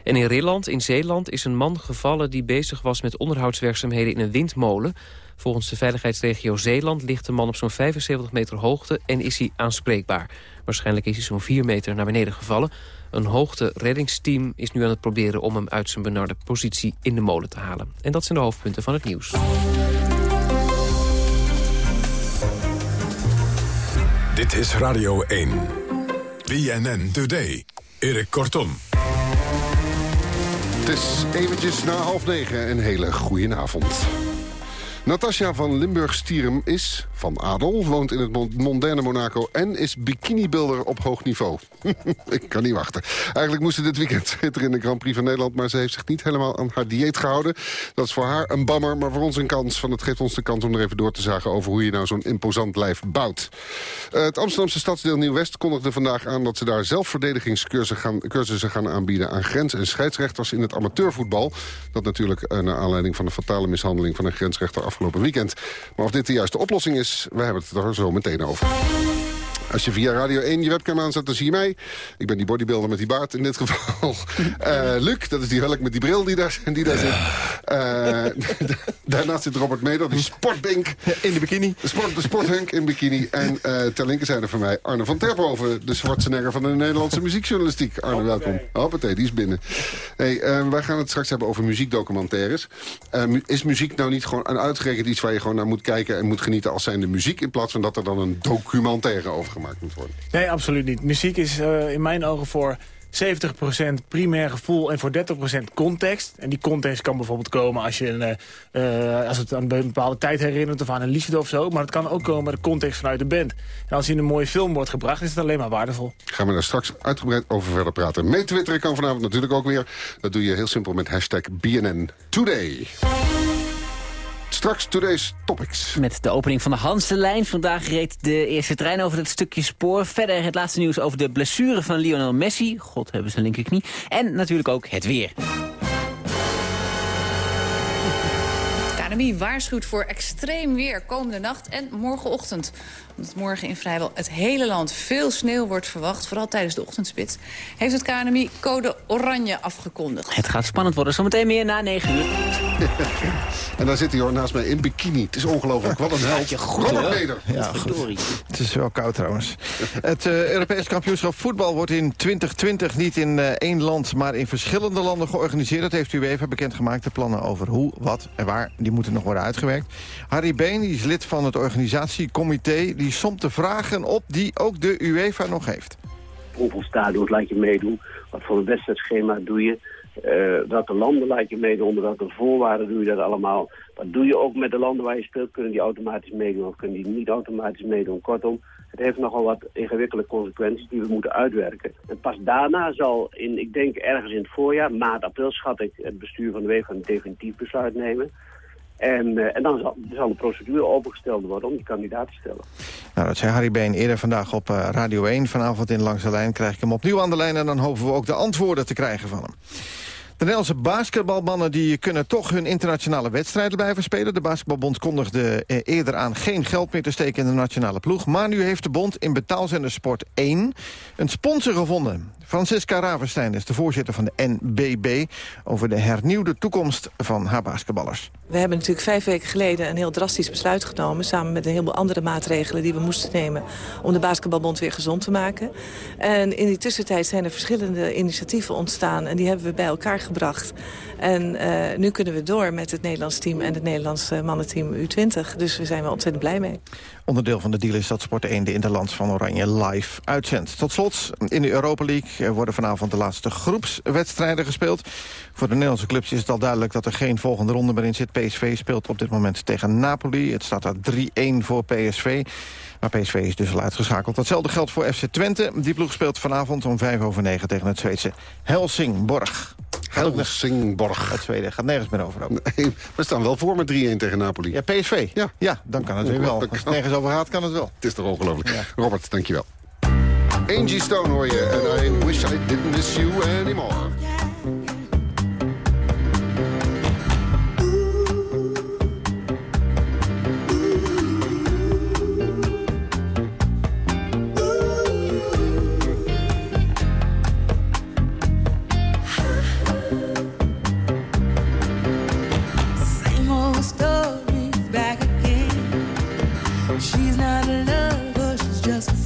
En in Rilland, in Zeeland, is een man gevallen die bezig was met onderhoudswerkzaamheden in een windmolen. Volgens de veiligheidsregio Zeeland ligt de man op zo'n 75 meter hoogte en is hij aanspreekbaar. Waarschijnlijk is hij zo'n 4 meter naar beneden gevallen. Een hoogte reddingsteam is nu aan het proberen om hem uit zijn benarde positie in de molen te halen. En dat zijn de hoofdpunten van het nieuws. Dit is Radio 1. BNN Today. Erik Kortom. Het is eventjes na half negen. Een hele goede avond. Natasja van Limburg-Stierum is van adel, woont in het mondaine Monaco... en is bikinibuilder op hoog niveau. Ik kan niet wachten. Eigenlijk moest ze dit weekend schitteren in de Grand Prix van Nederland... maar ze heeft zich niet helemaal aan haar dieet gehouden. Dat is voor haar een bammer, maar voor ons een kans. Van het geeft ons de kans om er even door te zagen... over hoe je nou zo'n imposant lijf bouwt. Uh, het Amsterdamse stadsdeel Nieuw-West kondigde vandaag aan... dat ze daar zelfverdedigingscursussen gaan, cursussen gaan aanbieden... aan grens- en scheidsrechters in het amateurvoetbal. Dat natuurlijk uh, naar aanleiding van de fatale mishandeling... van een grensrechter afgelopen weekend. Maar of dit de juiste oplossing is we hebben het er zo meteen over. Als je via Radio 1 je webcam aanzet, dan zie je mij. Ik ben die bodybuilder met die baard in dit geval. Uh, Luc, dat is die hulk met die bril die daar, die daar zit. Uh, daarnaast zit Robert Meder, die sportbink. In de bikini. De, sport, de sporthunk in bikini. En uh, ter linkerzijde van mij Arne van Terphoven. De Schwarzenegger van de Nederlandse muziekjournalistiek. Arne, welkom. Hoppatee, die is binnen. Hey, wij gaan het straks hebben over muziekdocumentaires. is muziek nou niet gewoon een uitgerekend iets waar je gewoon naar moet kijken... en moet genieten als zijnde muziek... in plaats van dat er dan een documentaire over gemaakt moet worden? Nee, absoluut niet. Muziek is uh, in mijn ogen voor 70% primair gevoel en voor 30% context. En die context kan bijvoorbeeld komen als, je een, uh, als het aan een bepaalde tijd herinnert... of aan een liefde of zo. Maar het kan ook komen met de context vanuit de band. En als die in een mooie film wordt gebracht, is het alleen maar waardevol. Gaan we daar straks uitgebreid over verder praten. Mee twitteren kan vanavond natuurlijk ook weer. Dat doe je heel simpel met hashtag BNN Today. Straks Today's Topics. Met de opening van de Hansenlijn. Vandaag reed de eerste trein over het stukje spoor. Verder het laatste nieuws over de blessure van Lionel Messi. God hebben zijn linkerknie. En natuurlijk ook het weer. KNMI waarschuwt voor extreem weer komende nacht en morgenochtend. Omdat morgen in vrijwel het hele land veel sneeuw wordt verwacht... vooral tijdens de ochtendspits... heeft het KNMI code oranje afgekondigd. Het gaat spannend worden. Zometeen meer na 9 uur. en daar zit hij hoor, naast mij in bikini. Het is ongelooflijk. Wat een held. Ja, goed, Ja, goed. Het is wel koud trouwens. Het uh, Europees kampioenschap voetbal wordt in 2020 niet in uh, één land... maar in verschillende landen georganiseerd. Dat heeft u even bekendgemaakt. De plannen over hoe, wat en waar, die moeten nog worden uitgewerkt. Harry Been die is lid van het organisatiecomité... die somt de vragen op die ook de UEFA nog heeft. hoeveel stadions laat je meedoen, wat voor een wedstrijdschema doe je, uh, welke landen laat je meedoen, onder welke voorwaarden doe je dat allemaal. Wat doe je ook met de landen waar je speelt, kunnen die automatisch meedoen of kunnen die niet automatisch meedoen. Kortom, het heeft nogal wat ingewikkelde consequenties die we moeten uitwerken. En pas daarna zal, in, ik denk ergens in het voorjaar, maart, april, schat ik, het bestuur van de week een definitief besluit nemen. En, uh, en dan zal, de procedure opengesteld worden om die kandidaat te stellen. Nou, dat zei Harry Been eerder vandaag op uh, Radio 1. Vanavond in Langs de Lijn krijg ik hem opnieuw aan de lijn... en dan hopen we ook de antwoorden te krijgen van hem. De Nederlandse basketbalmannen die kunnen toch hun internationale wedstrijden blijven spelen. De basketbalbond kondigde eh, eerder aan geen geld meer te steken in de nationale ploeg. Maar nu heeft de bond in betaalzender Sport 1 een sponsor gevonden. Francisca Ravenstein is de voorzitter van de NBB... over de hernieuwde toekomst van haar basketballers. We hebben natuurlijk vijf weken geleden een heel drastisch besluit genomen... samen met een heleboel andere maatregelen die we moesten nemen... om de basketbalbond weer gezond te maken. En in die tussentijd zijn er verschillende initiatieven ontstaan... en die hebben we bij elkaar gebracht. En uh, nu kunnen we door met het Nederlands team en het Nederlandse mannenteam U20. Dus we zijn wel ontzettend blij mee. Onderdeel van de deal is dat Sport 1 de Interlands van Oranje live uitzendt. Tot slot, in de Europa League worden vanavond de laatste groepswedstrijden gespeeld. Voor de Nederlandse clubs is het al duidelijk dat er geen volgende ronde meer in zit. PSV speelt op dit moment tegen Napoli. Het staat daar 3-1 voor PSV. Maar PSV is dus al uitgeschakeld. Datzelfde geldt voor FC Twente. Die ploeg speelt vanavond om 5 over 9 tegen het Zweedse Helsingborg. Helsingborg. Het Zweden gaat nergens meer over. Nee, we staan wel voor met 3-1 tegen Napoli. Ja, PSV. Ja, ja dan kan het weer wel. Als het nergens over gaat, kan het wel. Het is toch ongelooflijk. Ja. Robert, dankjewel. Angie Stone hoor je. And I wish I didn't miss you anymore. I'm sick and tired for you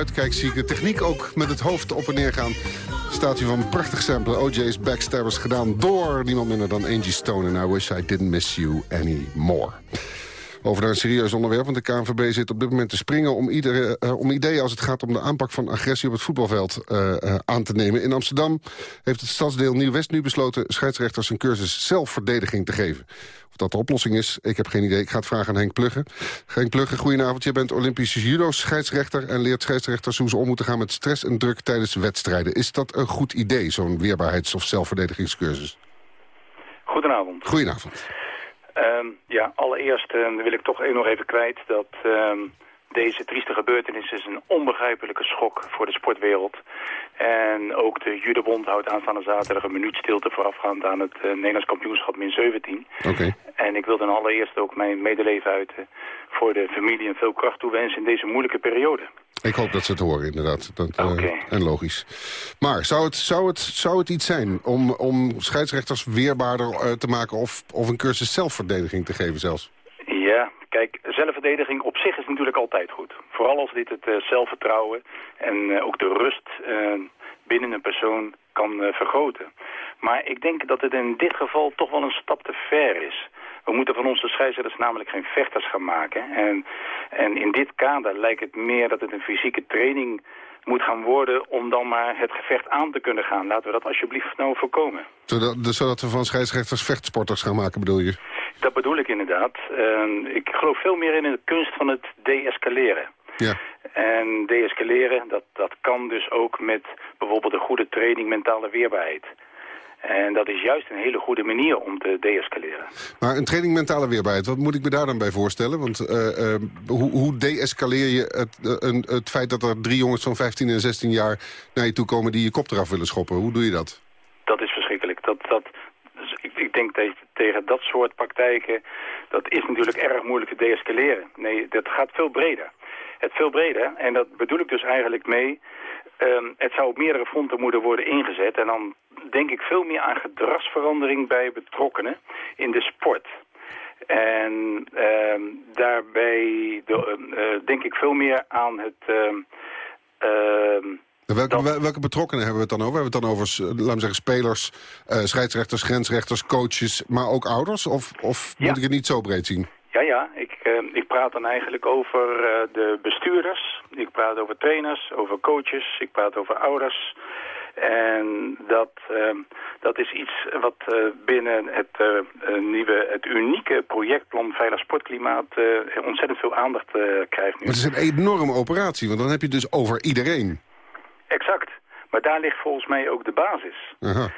kijk, zie ik de techniek ook met het hoofd op en neer gaan. Staat van een prachtig sample. OJ's Backstabbers gedaan door niemand minder dan Angie Stone. En I wish I didn't miss you anymore. Over naar een serieus onderwerp, want de KNVB zit op dit moment te springen... om, iedere, eh, om ideeën als het gaat om de aanpak van agressie op het voetbalveld eh, eh, aan te nemen. In Amsterdam heeft het stadsdeel Nieuw-West nu besloten... scheidsrechters een cursus zelfverdediging te geven. Of dat de oplossing is, ik heb geen idee. Ik ga het vragen aan Henk Plugge. Henk Plugge, goedenavond. Je bent Olympische judo-scheidsrechter... en leert scheidsrechters hoe ze om moeten gaan met stress en druk tijdens wedstrijden. Is dat een goed idee, zo'n weerbaarheids- of zelfverdedigingscursus? Goedenavond. Goedenavond. Ehm, ja, allereerst uh, wil ik toch nog even kwijt dat ehm, deze trieste gebeurtenis is een onbegrijpelijke schok voor de sportwereld. En ook de judebond houdt aanstaande zaterdag een minuut stilte voorafgaand aan het uh, Nederlands kampioenschap min 17. Oké. En ik wil dan allereerst ook mijn medeleven uiten voor de familie en veel kracht toewensen in deze moeilijke periode. Ik hoop dat ze het horen, inderdaad. Dat, uh, en logisch. Maar zou het, zou het, zou het iets zijn om, om scheidsrechters weerbaarder uh, te maken... Of, of een cursus zelfverdediging te geven zelfs? Kijk, zelfverdediging op zich is natuurlijk altijd goed. Vooral als dit het uh, zelfvertrouwen en ook de rust binnen een persoon kan vergroten. Maar ik denk dat het in dit geval toch wel een stap te ver is. We moeten van onze scheidsrechters namelijk geen vechters gaan maken. En, en in dit kader lijkt het meer dat het een fysieke training moet gaan worden om dan maar het gevecht aan te kunnen gaan. Laten we dat alsjeblieft nou voorkomen. Zodat, dus zodat we van scheidsrechters vechtsporters gaan maken, bedoel je? Dat bedoel ik inderdaad. Uh, ik geloof veel meer in de kunst van het deescaleren. Ja. En deescaleren, dat, dat kan dus ook met bijvoorbeeld een goede training mentale weerbaarheid. En dat is juist een hele goede manier om te deescaleren. Maar een training mentale weerbaarheid, wat moet ik me daar dan bij voorstellen? Want uh, uh, hoe, hoe deescaleer je het, uh, het feit dat er drie jongens van 15 en 16 jaar naar je toe komen die je kop eraf willen schoppen? Hoe doe je dat? Dat is verschrikkelijk. Dat, dat, dus ik, ik tegen dat soort praktijken, dat is natuurlijk erg moeilijk te deescaleren. Nee, dat gaat veel breder. Het veel breder, en dat bedoel ik dus eigenlijk mee... Um, het zou op meerdere fronten moeten worden ingezet. En dan denk ik veel meer aan gedragsverandering bij betrokkenen in de sport. En uh, daarbij de, uh, denk ik veel meer aan het... Uh, welke, dat... welke, betrokkenen hebben we het dan over? Hebben we het dan over laten we zeggen, spelers, uh, scheidsrechters, grensrechters, coaches, maar ook ouders? Of, of ja. moet ik het niet zo breed zien? Ja, ja. Ik, uh, ik praat dan eigenlijk over uh, de bestuurders. Ik praat over trainers, over coaches. Ik praat over ouders. En dat, uh, dat is iets wat uh, binnen het uh, nieuwe, het unieke projectplan Veilig Sportklimaat ontzettend veel aandacht krijgt nu. Maar het is een enorme operatie, want dan heb je het dus over iedereen. Exact. Maar daar ligt volgens mij ook de basis. Aha.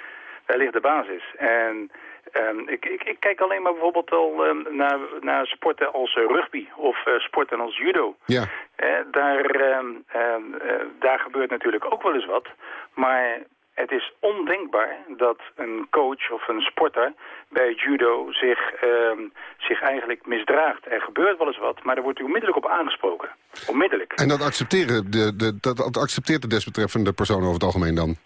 Daar ligt de basis. En um, ik, ik, ik, kijk alleen maar bijvoorbeeld al um, naar, naar sporten als uh, rugby of uh, sporten als judo. Ja. Daar, um, daar gebeurt natuurlijk ook wel eens wat. Maar het is ondenkbaar dat een coach of een sporter bij judo zich, zich eigenlijk misdraagt. Er gebeurt wel eens wat, maar er wordt u onmiddellijk op aangesproken. Onmiddellijk. En dat, accepteren de, de, dat accepteert de desbetreffende persoon over het algemeen dan?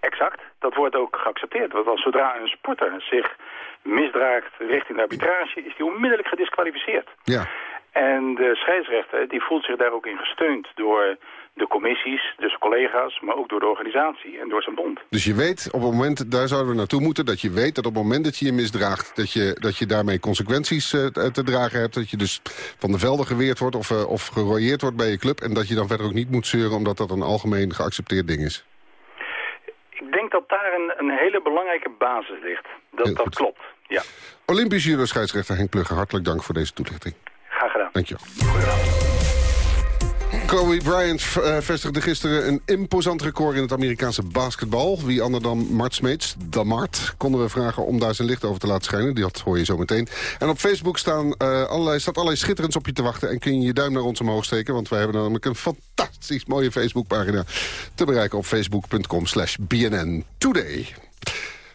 Exact. Dat wordt ook geaccepteerd. Want als zodra een sporter zich misdraagt richting de arbitrage... is die onmiddellijk gedisqualificeerd. Ja. En de scheidsrechter die voelt zich daar ook in gesteund door de commissies, dus collega's... maar ook door de organisatie en door zijn bond. Dus je weet, op het moment, daar zouden we naartoe moeten... dat je weet dat op het moment dat je je misdraagt... dat je, dat je daarmee consequenties uh, te dragen hebt. Dat je dus van de velden geweerd wordt of, uh, of gerooieerd wordt bij je club... en dat je dan verder ook niet moet zeuren... omdat dat een algemeen geaccepteerd ding is. Ik denk dat daar een, een hele belangrijke basis ligt. Dat, dat klopt, ja. Olympisch judo-scheidsrechter Henk Plugge, hartelijk dank voor deze toelichting. Graag gedaan. Dank je Kobe Bryant uh, vestigde gisteren een imposant record in het Amerikaanse basketbal. Wie ander dan Mart Smeets, dan Mart, konden we vragen om daar zijn licht over te laten schijnen. Die hoor je zo meteen. En op Facebook staan, uh, allerlei, staat allerlei schitterends op je te wachten. En kun je je duim naar ons omhoog steken. Want wij hebben namelijk een fantastisch mooie Facebookpagina te bereiken op facebook.com slash BNN Today.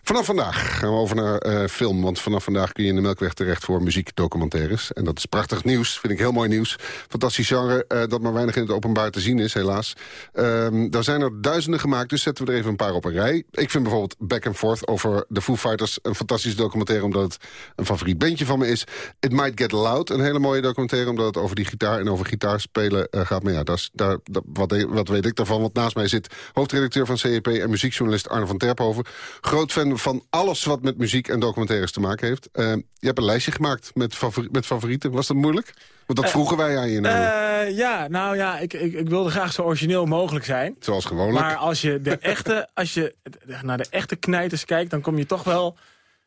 Vanaf vandaag gaan we over naar eh, film. Want vanaf vandaag kun je in de Melkweg terecht voor muziekdocumentaires. En dat is prachtig nieuws, vind ik heel mooi nieuws. Fantastisch genre uh, dat maar weinig in het openbaar te zien is, helaas. Um, daar zijn er duizenden gemaakt, dus zetten we er even een paar op een rij. Ik vind bijvoorbeeld Back and Forth over de Foo Fighters... een fantastisch documentaire omdat het een favoriet bandje van me is. It Might Get Loud, een hele mooie documentaire... omdat het over die gitaar en over gitaarspelen uh, gaat. Maar ja, dat is, daar, wat, wat weet ik daarvan? Want naast mij zit hoofdredacteur van CEP en muziekjournalist Arne van Terphoven. Groot fan van alles wat met muziek en documentaires te maken heeft. Uh, je hebt een lijstje gemaakt met, favori met favorieten. Was dat moeilijk? Want dat vroegen wij aan je. Uh, ja, nou ja, ik, ik, ik, wilde graag zo origineel mogelijk zijn. Zoals gewoonlijk. Maar als je, de echte, als je naar de echte knijters kijkt... dan kom je toch wel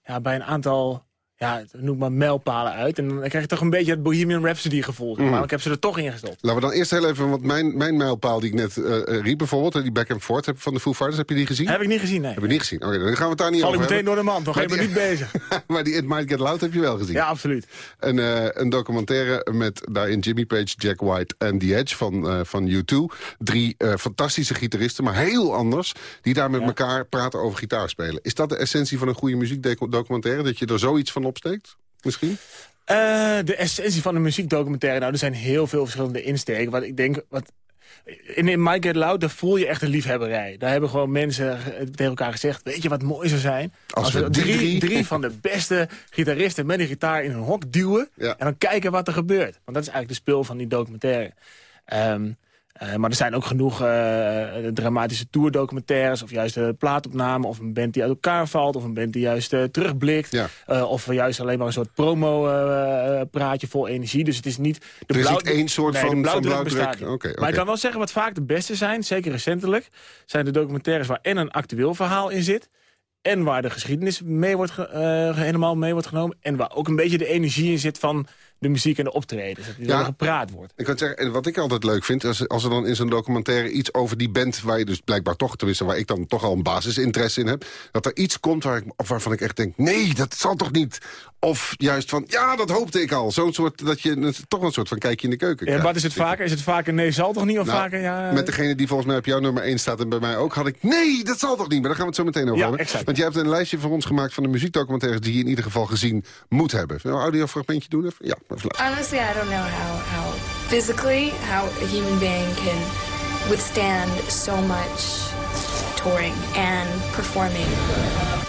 ja, bij een aantal ja, noem maar mijlpalen uit. En dan krijg je toch een beetje het Bohemian Rhapsody gevoel. Mm. Maar ik heb ze er toch in gestopt. Laten we dan eerst heel even, want mijn, mijn mijlpaal die ik net uh, riep bijvoorbeeld... die back and forth van de Foo Fighters, heb je die gezien? Heb ik niet gezien, nee. Heb je niet gezien? Oké, okay, dan gaan we het daar niet Val over ik meteen door de man, toch ben ik niet bezig. maar die It Might Get Loud heb je wel gezien? Ja, absoluut. Een, uh, een documentaire met daarin Jimmy Page, Jack White en The Edge van, uh, van U2. Drie fantastische gitaristen, maar heel anders... die daar met ja. elkaar praten over gitaar spelen. Is dat de essentie van een goede muziekdocumentaire? Dat je er zoiets van opsteekt? misschien? Uh, de essentie van een muziekdocumentaire. Nou, er zijn heel veel verschillende insteken. Wat ik denk, wat, in, in My Get Loud, daar voel je echt een liefhebberij. Daar hebben gewoon mensen tegen elkaar gezegd... weet je wat mooi zou zijn? Als, Als we drie, drie, drie, van de beste gitaristen met een gitaar in een hok duwen... Ja. en dan kijken wat er gebeurt. Want dat is eigenlijk de spul van die documentaire. Um, uh, maar er zijn ook genoeg uh, dramatische tourdocumentaires... of juist een plaatopname, of een band die uit elkaar valt... of een band die juist uh, terugblikt. Ja. of juist alleen maar een soort promo-praatje vol energie. Dus het is niet... De er is niet één soort nee, van, de van blauwdruk bestaat blauwdruk. niet. Okay, okay. Maar ik kan wel zeggen wat vaak de beste zijn, zeker recentelijk... zijn de documentaires waar en een actueel verhaal in zit... en waar de geschiedenis mee wordt helemaal mee wordt genomen... en waar ook een beetje de energie in zit van de muziek en de optredens. Dat er gepraat wordt. Ik kan zeggen, en wat ik altijd leuk vind, als, als er dan in zo'n documentaire iets over die band... waar je dus blijkbaar toch, tenminste waar ik dan toch al een basisinteresse in heb... dat er iets komt waar ik, waarvan ik echt denk, nee, dat zal toch niet? Of juist van, ja, dat hoopte ik al. Zo'n soort, dat je toch een soort van kijkje in de keuken ja, krijgt. Wat is het vaker? Is het vaker nee, zal toch niet? Of Nou, vaker ja... Met degene die volgens mij op jouw nummer 1 staat en bij mij ook... had ik, nee, dat zal toch niet? Maar daar gaan we het zo meteen over Ja, hebben. exact. Want jij hebt een lijstje voor ons gemaakt van de muziekdocumentaires... die je in ieder geval gezien moet hebben. Een audiofragmentje doen? Even? Ja. Honestly, I don't know how, how physically, how a human being can withstand so much touring and performing.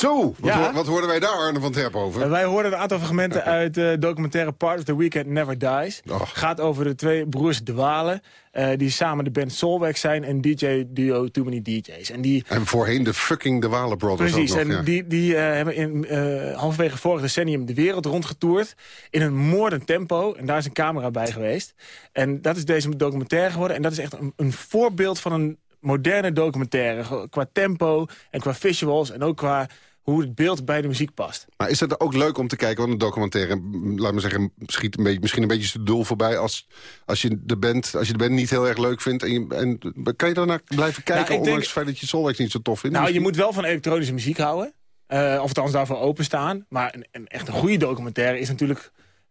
Zo, wat, Ja. wat hoorden wij daar, Arne van Terp, over? Wij hoorden een aantal fragmenten uit de documentaire Part of the Weekend Never Dies. Oh. Gaat over de twee broers Dwalen. eh, die samen de band Soulwax zijn en DJ-duo Too Many DJ's. En die En voorheen de fucking De Walen Brothers Precies, nog. en ja. die, die eh, hebben in eh, halverwege vorig decennium de wereld rondgetoerd... in een moordend tempo, en daar is een camera bij geweest. En dat is deze documentaire geworden. En dat is echt een, een voorbeeld van een moderne documentaire. Qua tempo en qua visuals en ook qua hoe het beeld bij de muziek past. Maar is het ook leuk om te kijken, want een documentaire... m, laat me zeggen, schiet een beetje, misschien een beetje te dul voorbij... Als, als, je de band, als je de band niet heel erg leuk vindt... En, je, en kan je daarnaar blijven kijken, Nou, ik denk- ondanks het feit dat je Solvex niet zo tof vindt? Nou, je moet wel van elektronische muziek houden. eh, of althans daarvoor openstaan. Maar een, een, echt een goede documentaire is natuurlijk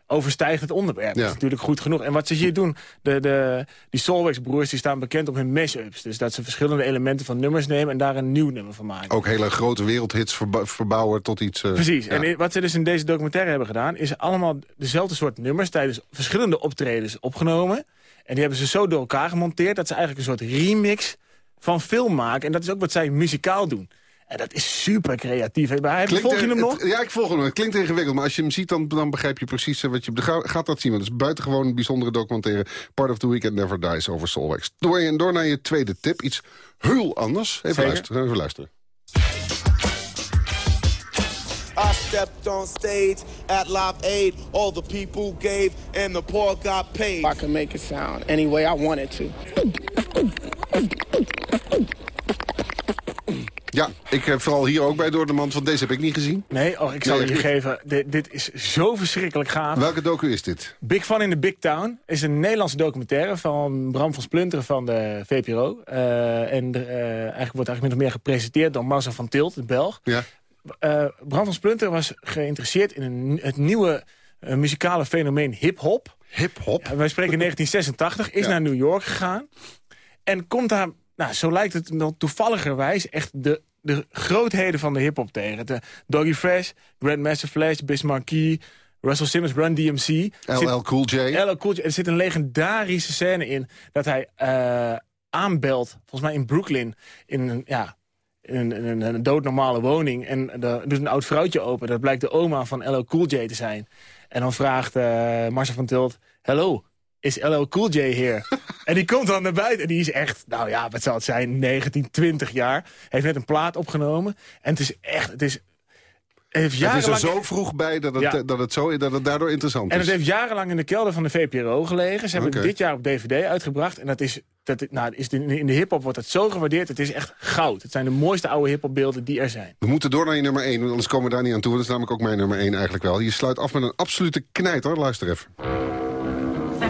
overstijgt het onderwerp. Dat is natuurlijk goed genoeg. En wat ze hier doen, de, de, die Solvex-broers die staan bekend op hun mashups. Dus dat ze verschillende elementen van nummers nemen... en daar een nieuw nummer van maken. Ook hele grote wereldhits verbouwen tot iets... eh, Precies. ja. En wat ze dus in deze documentaire hebben gedaan... is allemaal dezelfde soort nummers tijdens verschillende optredens opgenomen. En die hebben ze zo door elkaar gemonteerd... dat ze eigenlijk een soort remix van film maken. En dat is ook wat zij muzikaal doen. En dat is super creatief. Volg je hem nog? het- ja, ik volg hem. Het klinkt ingewikkeld, maar als je hem ziet, dan, dan begrijp je precies eh, wat je... Ga, gaat dat zien, want het is buitengewoon een bijzondere documentaire. Part of the Weekend Never Dies over Solvex. Door, je- door naar je tweede tip, iets heel anders. Even luisteren, even luisteren. I stepped on stage at Live Aid. All the people gave and the poor got paid. I can make it sound any way I wanted to. Ja, ik heb vooral hier ook bij door de man, want deze heb ik niet gezien. Nee, oh, ik zal Nee, je ik- geven. Dit, dit is zo verschrikkelijk gaaf. Welke docu is dit? Big Fun in the Big Town is een Nederlandse documentaire van Bram van Splunteren van de VPRO. Eh, en eh, eigenlijk wordt eigenlijk min of meer gepresenteerd door Marcel van Tilt, de Belg. Ja. eh, Bram van Splunter was geïnteresseerd in een, het nieuwe muzikale fenomeen hip-hop. Hip-hop? wij spreken 1986, is naar New York gegaan. En komt daar, nou, zo lijkt het wel toevalligerwijs, echt de, de grootheden van de hip-hop tegen. De Doggy Fresh, Grandmaster Flash, Bismarcky, Russell Simmons, Run DMC. LL Cool J. LL Cool J. Er zit een legendarische scène in dat hij eh, aanbelt, volgens mij in Brooklyn, in een, ja, in een, een, een doodnormale woning. En er doet een oud vrouwtje open. Dat blijkt de oma van LL Cool J te zijn. En dan vraagt uh, Marcel van Tilt... Hello, is LL Cool J hier? en die komt dan naar buiten. En die is echt, nou ja, wat zal het zijn, 19, 20 jaar. Heeft net een plaat opgenomen. En het is echt, het is het is er zo vroeg bij dat het, dat, het zo, dat het daardoor interessant is. En het heeft jarenlang in de kelder van de VPRO gelegen. Ze hebben het dit jaar op DVD uitgebracht. En dat is, dat, nou, is in de hiphop wordt het zo gewaardeerd. Het is echt goud. Het zijn de mooiste oude hiphopbeelden die er zijn. We moeten door naar je nummer 1, anders komen we daar niet aan toe. Dat is namelijk ook mijn nummer 1 eigenlijk wel. Je sluit af met een absolute knijter. Luister even.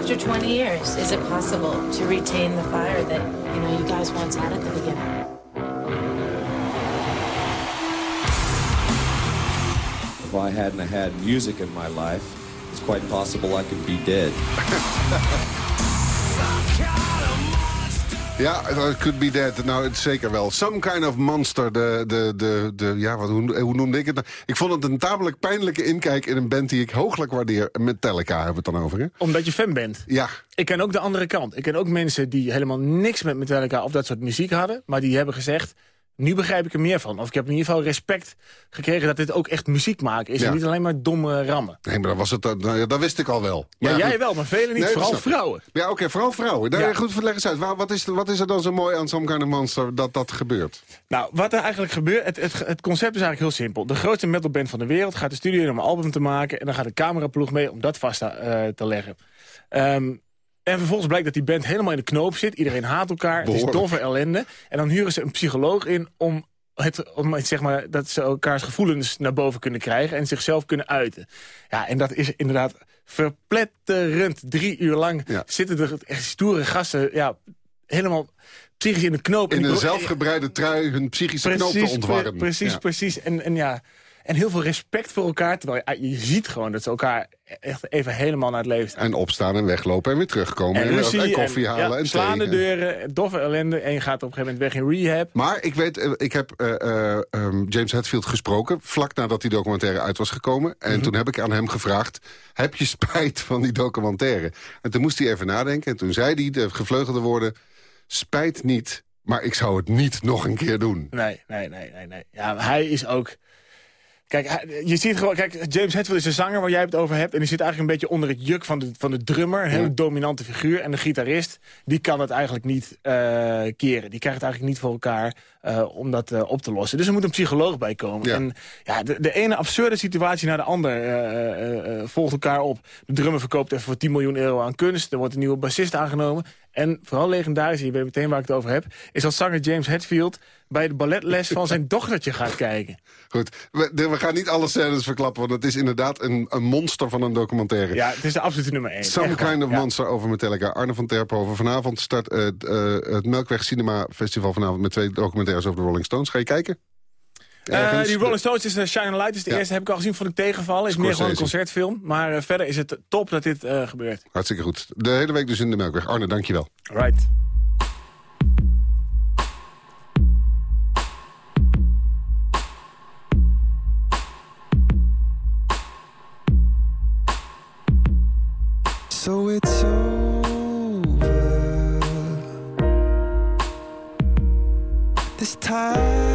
After 20 years, is it possible to retain the fire that you know you guys once had at the beginning? if I hadn't had music in my life, it's quite possible I could be dead. Ja, it could be dead. Nou, het zeker wel. Some kind of monster. De, de, de, de, ja, wat, hoe, hoe noemde ik het? Nou, ik vond het een tamelijk pijnlijke inkijk in een band die ik hooglijk waardeer. Metallica hebben we het dan over, hè? Omdat je fan bent. Ja. Ik ken ook de andere kant. Ik ken ook mensen die helemaal niks met Metallica of dat soort muziek hadden. Maar die hebben gezegd, nu begrijp ik er meer van. Of ik heb in ieder geval respect gekregen dat dit ook echt muziek maken is. En niet alleen maar domme rammen. Nee, maar dat, was het, nou, dat wist ik al wel. ja, jij wel, maar velen niet. vooral vrouwen. Ja, oké, vooral vrouwen. Daar, Goed, leg eens uit. Wat is, wat is er dan zo mooi aan Some Kind of Monster dat dat gebeurt? Nou, wat er eigenlijk gebeurt... Het, het, het concept is eigenlijk heel simpel. De grootste metalband van de wereld gaat de studio in om een album te maken... en dan gaat de cameraploeg mee om dat vast te, uh, te leggen. Um, en vervolgens blijkt dat die band helemaal in de knoop zit. Iedereen haat elkaar. Het is doffe ellende. En dan huren ze een psycholoog in om het, om, zeg maar, dat ze elkaars gevoelens naar boven kunnen krijgen... en zichzelf kunnen uiten. Ja, en dat is inderdaad verpletterend. Drie uur lang zitten er echt stoere gasten... Ja, helemaal psychisch in de knoop. In een zelfgebreide trui hun psychische knoop te ontwarren. Precies, precies. En, en ja, en heel veel respect voor elkaar. Terwijl je, je ziet gewoon dat ze elkaar echt even helemaal naar het leven staan. En opstaan en weglopen en weer terugkomen. En, en, koffie halen. en slaan de deuren, doffe ellende. En je gaat op een gegeven moment weg in rehab. Maar ik weet, eh, ik heb uh, um, James Hetfield gesproken... vlak nadat die documentaire uit was gekomen. En mhm. toen heb ik aan hem gevraagd... heb je spijt van die documentaire? En toen moest hij even nadenken. En toen zei hij de gevleugelde woorden... spijt niet, maar ik zou het niet nog een keer doen. Nee, nee, nee, nee. nee. Ja, hij is ook... Kijk, je ziet gewoon, kijk, James Hetfield is een zanger waar jij het over hebt. En die zit eigenlijk een beetje onder het juk van de, van de drummer. Een hele dominante figuur. En de gitarist, die kan het eigenlijk niet uh, keren. Die krijgt het eigenlijk niet voor elkaar uh, om dat uh, op te lossen. Dus er moet een psycholoog bij komen. En ja, de, de, ene absurde situatie naar de ander volgt elkaar op. De drummer verkoopt even voor 10 miljoen euro aan kunst. Er wordt een nieuwe bassist aangenomen. En vooral legendarisch, je weet meteen waar ik het over heb... is dat zanger James Hetfield bij de balletles van zijn dochtertje gaat kijken. Goed, we, we, gaan niet alle scènes verklappen... want het is inderdaad een, een monster van een documentaire. Ja, het is de absolute nummer één. Some kind of monster over Metallica. Arne van Terphoven. Vanavond start uh, het Melkweg Cinema Festival vanavond... met twee documentaires over de Rolling Stones. Ga je kijken? Uh, die Rolling Stones is uh, Shine Light is de eerste. Heb ik al gezien voor ik tegenvallen. Is meer gewoon een concertfilm. Maar uh, verder is het top dat dit gebeurt. Hartstikke goed. De hele week dus in de Melkweg. Arne, dankjewel. Right. So it's over time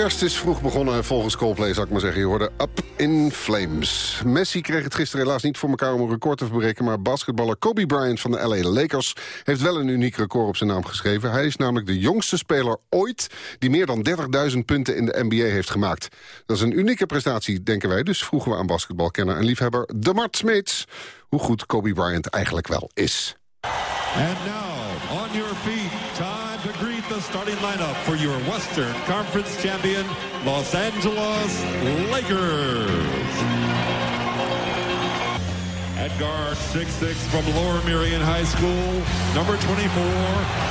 kerst is vroeg begonnen volgens Coldplay, zou ik maar zeggen. Je hoorde Up in Flames. Messi kreeg het gisteren helaas niet voor elkaar om een record te verbreken... maar basketballer Kobe Bryant van de LA Lakers... heeft wel een uniek record op zijn naam geschreven. Hij is namelijk de jongste speler ooit... die meer dan 30.000 punten in de NBA heeft gemaakt. Dat is een unieke prestatie, denken wij. Dus vroegen we aan basketbalkenner en liefhebber De Mart Smeets... hoe goed Kobe Bryant eigenlijk wel is. And now, on your feet, the starting lineup for your Western Conference champion, Los Angeles Lakers. Guard, 6'6 from Lower Merion High School, number 24,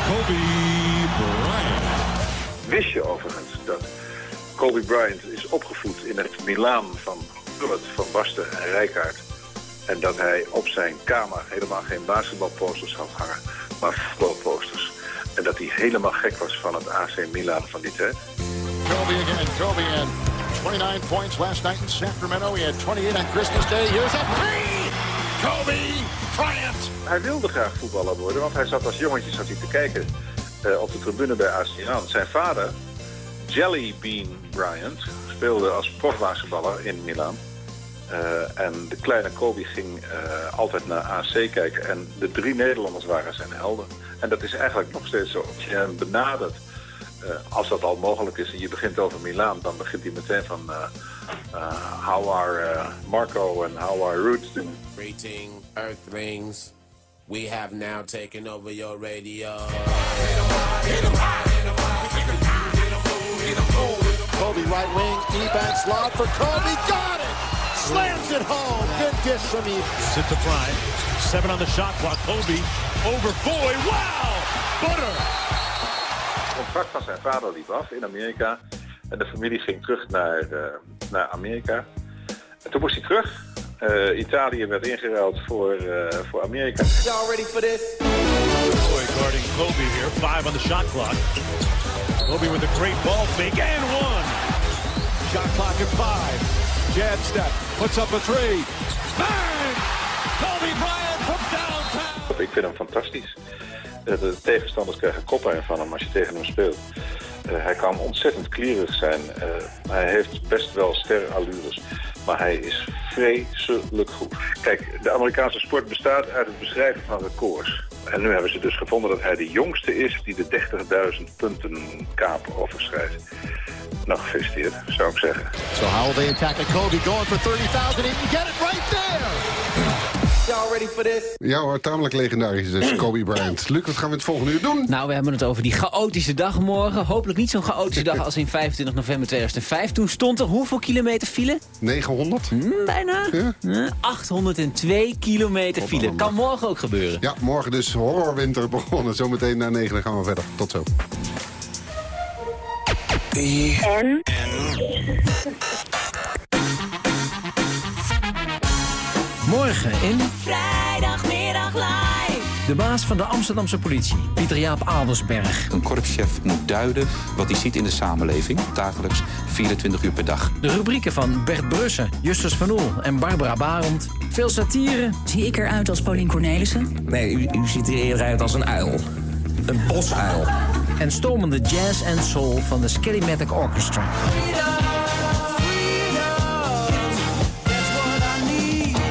Kobe Bryant. Wist je overigens dat Kobe Bryant is opgevoed in het Milaan van Gullit, Van Basten en Rijkaard. En dat hij op zijn kamer helemaal geen basketbalposters had hangen, maar. En dat hij helemaal gek was van het AC Milan van die tijd. Kobe again. Kobe had 29 points last night in Sacramento. He had 28 on Christmas Day. Here's a three. Kobe Bryant. Hij wilde graag voetballer worden, want hij zat als jongetje zat hij te kijken eh, op de tribune bij AC Milan. Zijn vader, Jelly Bean Bryant, speelde als profbasketballer in Milaan. Eh, en de kleine Kobe ging eh, altijd naar AC kijken. En de drie Nederlanders waren zijn helden. En dat is eigenlijk nog steeds zo. Als je hem benadert, eh, als dat al mogelijk is... en je begint over Milaan, dan begint hij meteen van... how are Marco en how are Roots doing? Greeting, Earthlings. We have now taken over your radio. Kobe right wing. E-bank slot for Kobe. Got it. Slams it home. Good dish from E. Sit to Prime. Seven on the shot clock. Kobe over Boy. Wow! Butter. Het contract van zijn vader liep af in Amerika. En de familie ging terug naar, eh, naar Amerika. En toen moest hij terug. Eh, Italië werd ingeruild voor, eh, voor Amerika. Y'all ready for this? Boy guarding Kobe here. Five on the shot clock. Kobe with a great ball fake and one. Shot clock at five. Jab step. Puts up a three. Bang! Kobe Bryant from downtown. Ik vind hem fantastisch. Eh, De tegenstanders krijgen koppijn van hem als je tegen hem speelt. Eh, hij kan ontzettend klierig zijn. Eh, hij heeft best wel sterallures. Maar hij is vreselijk goed. Kijk, de Amerikaanse sport bestaat uit het beschrijven van records. En nu hebben ze dus gevonden dat hij de jongste is die de 30.000 punten kaap overschrijdt. Nou, gefeliciteerd, zou ik zeggen. So how will they attack a Kobe going for 30,000? He can get it right there. Y'all ready for this? Ja hoor, tamelijk legendarisch dus Kobe Bryant. Luc, wat gaan we het volgende uur doen? Nou, we hebben het over die chaotische dag morgen. Hopelijk niet zo'n chaotische dag als in 25 november 2005. Toen stond er hoeveel kilometer file? 900? Hmm, bijna. Eh, 802 kilometer file. Kan morgen ook gebeuren. Ja, morgen dus horrorwinter begonnen. Zometeen na 9 gaan we verder. Tot zo. En? Morgen in Vrijdagmiddag live. de baas van de Amsterdamse politie, Pieter Jaap Aldersberg. Een korpschef moet duiden wat hij ziet in de samenleving. Dagelijks 24 uur per dag. De rubrieken van Bert Brussen, Justus van Oel en Barbara Barend. Veel satire. Zie ik eruit als Paulien Cornelissen? Nee, u, u ziet er eerder uit als een uil. Een bosuil. En stomende jazz en soul van de Skellymatic Orchestra.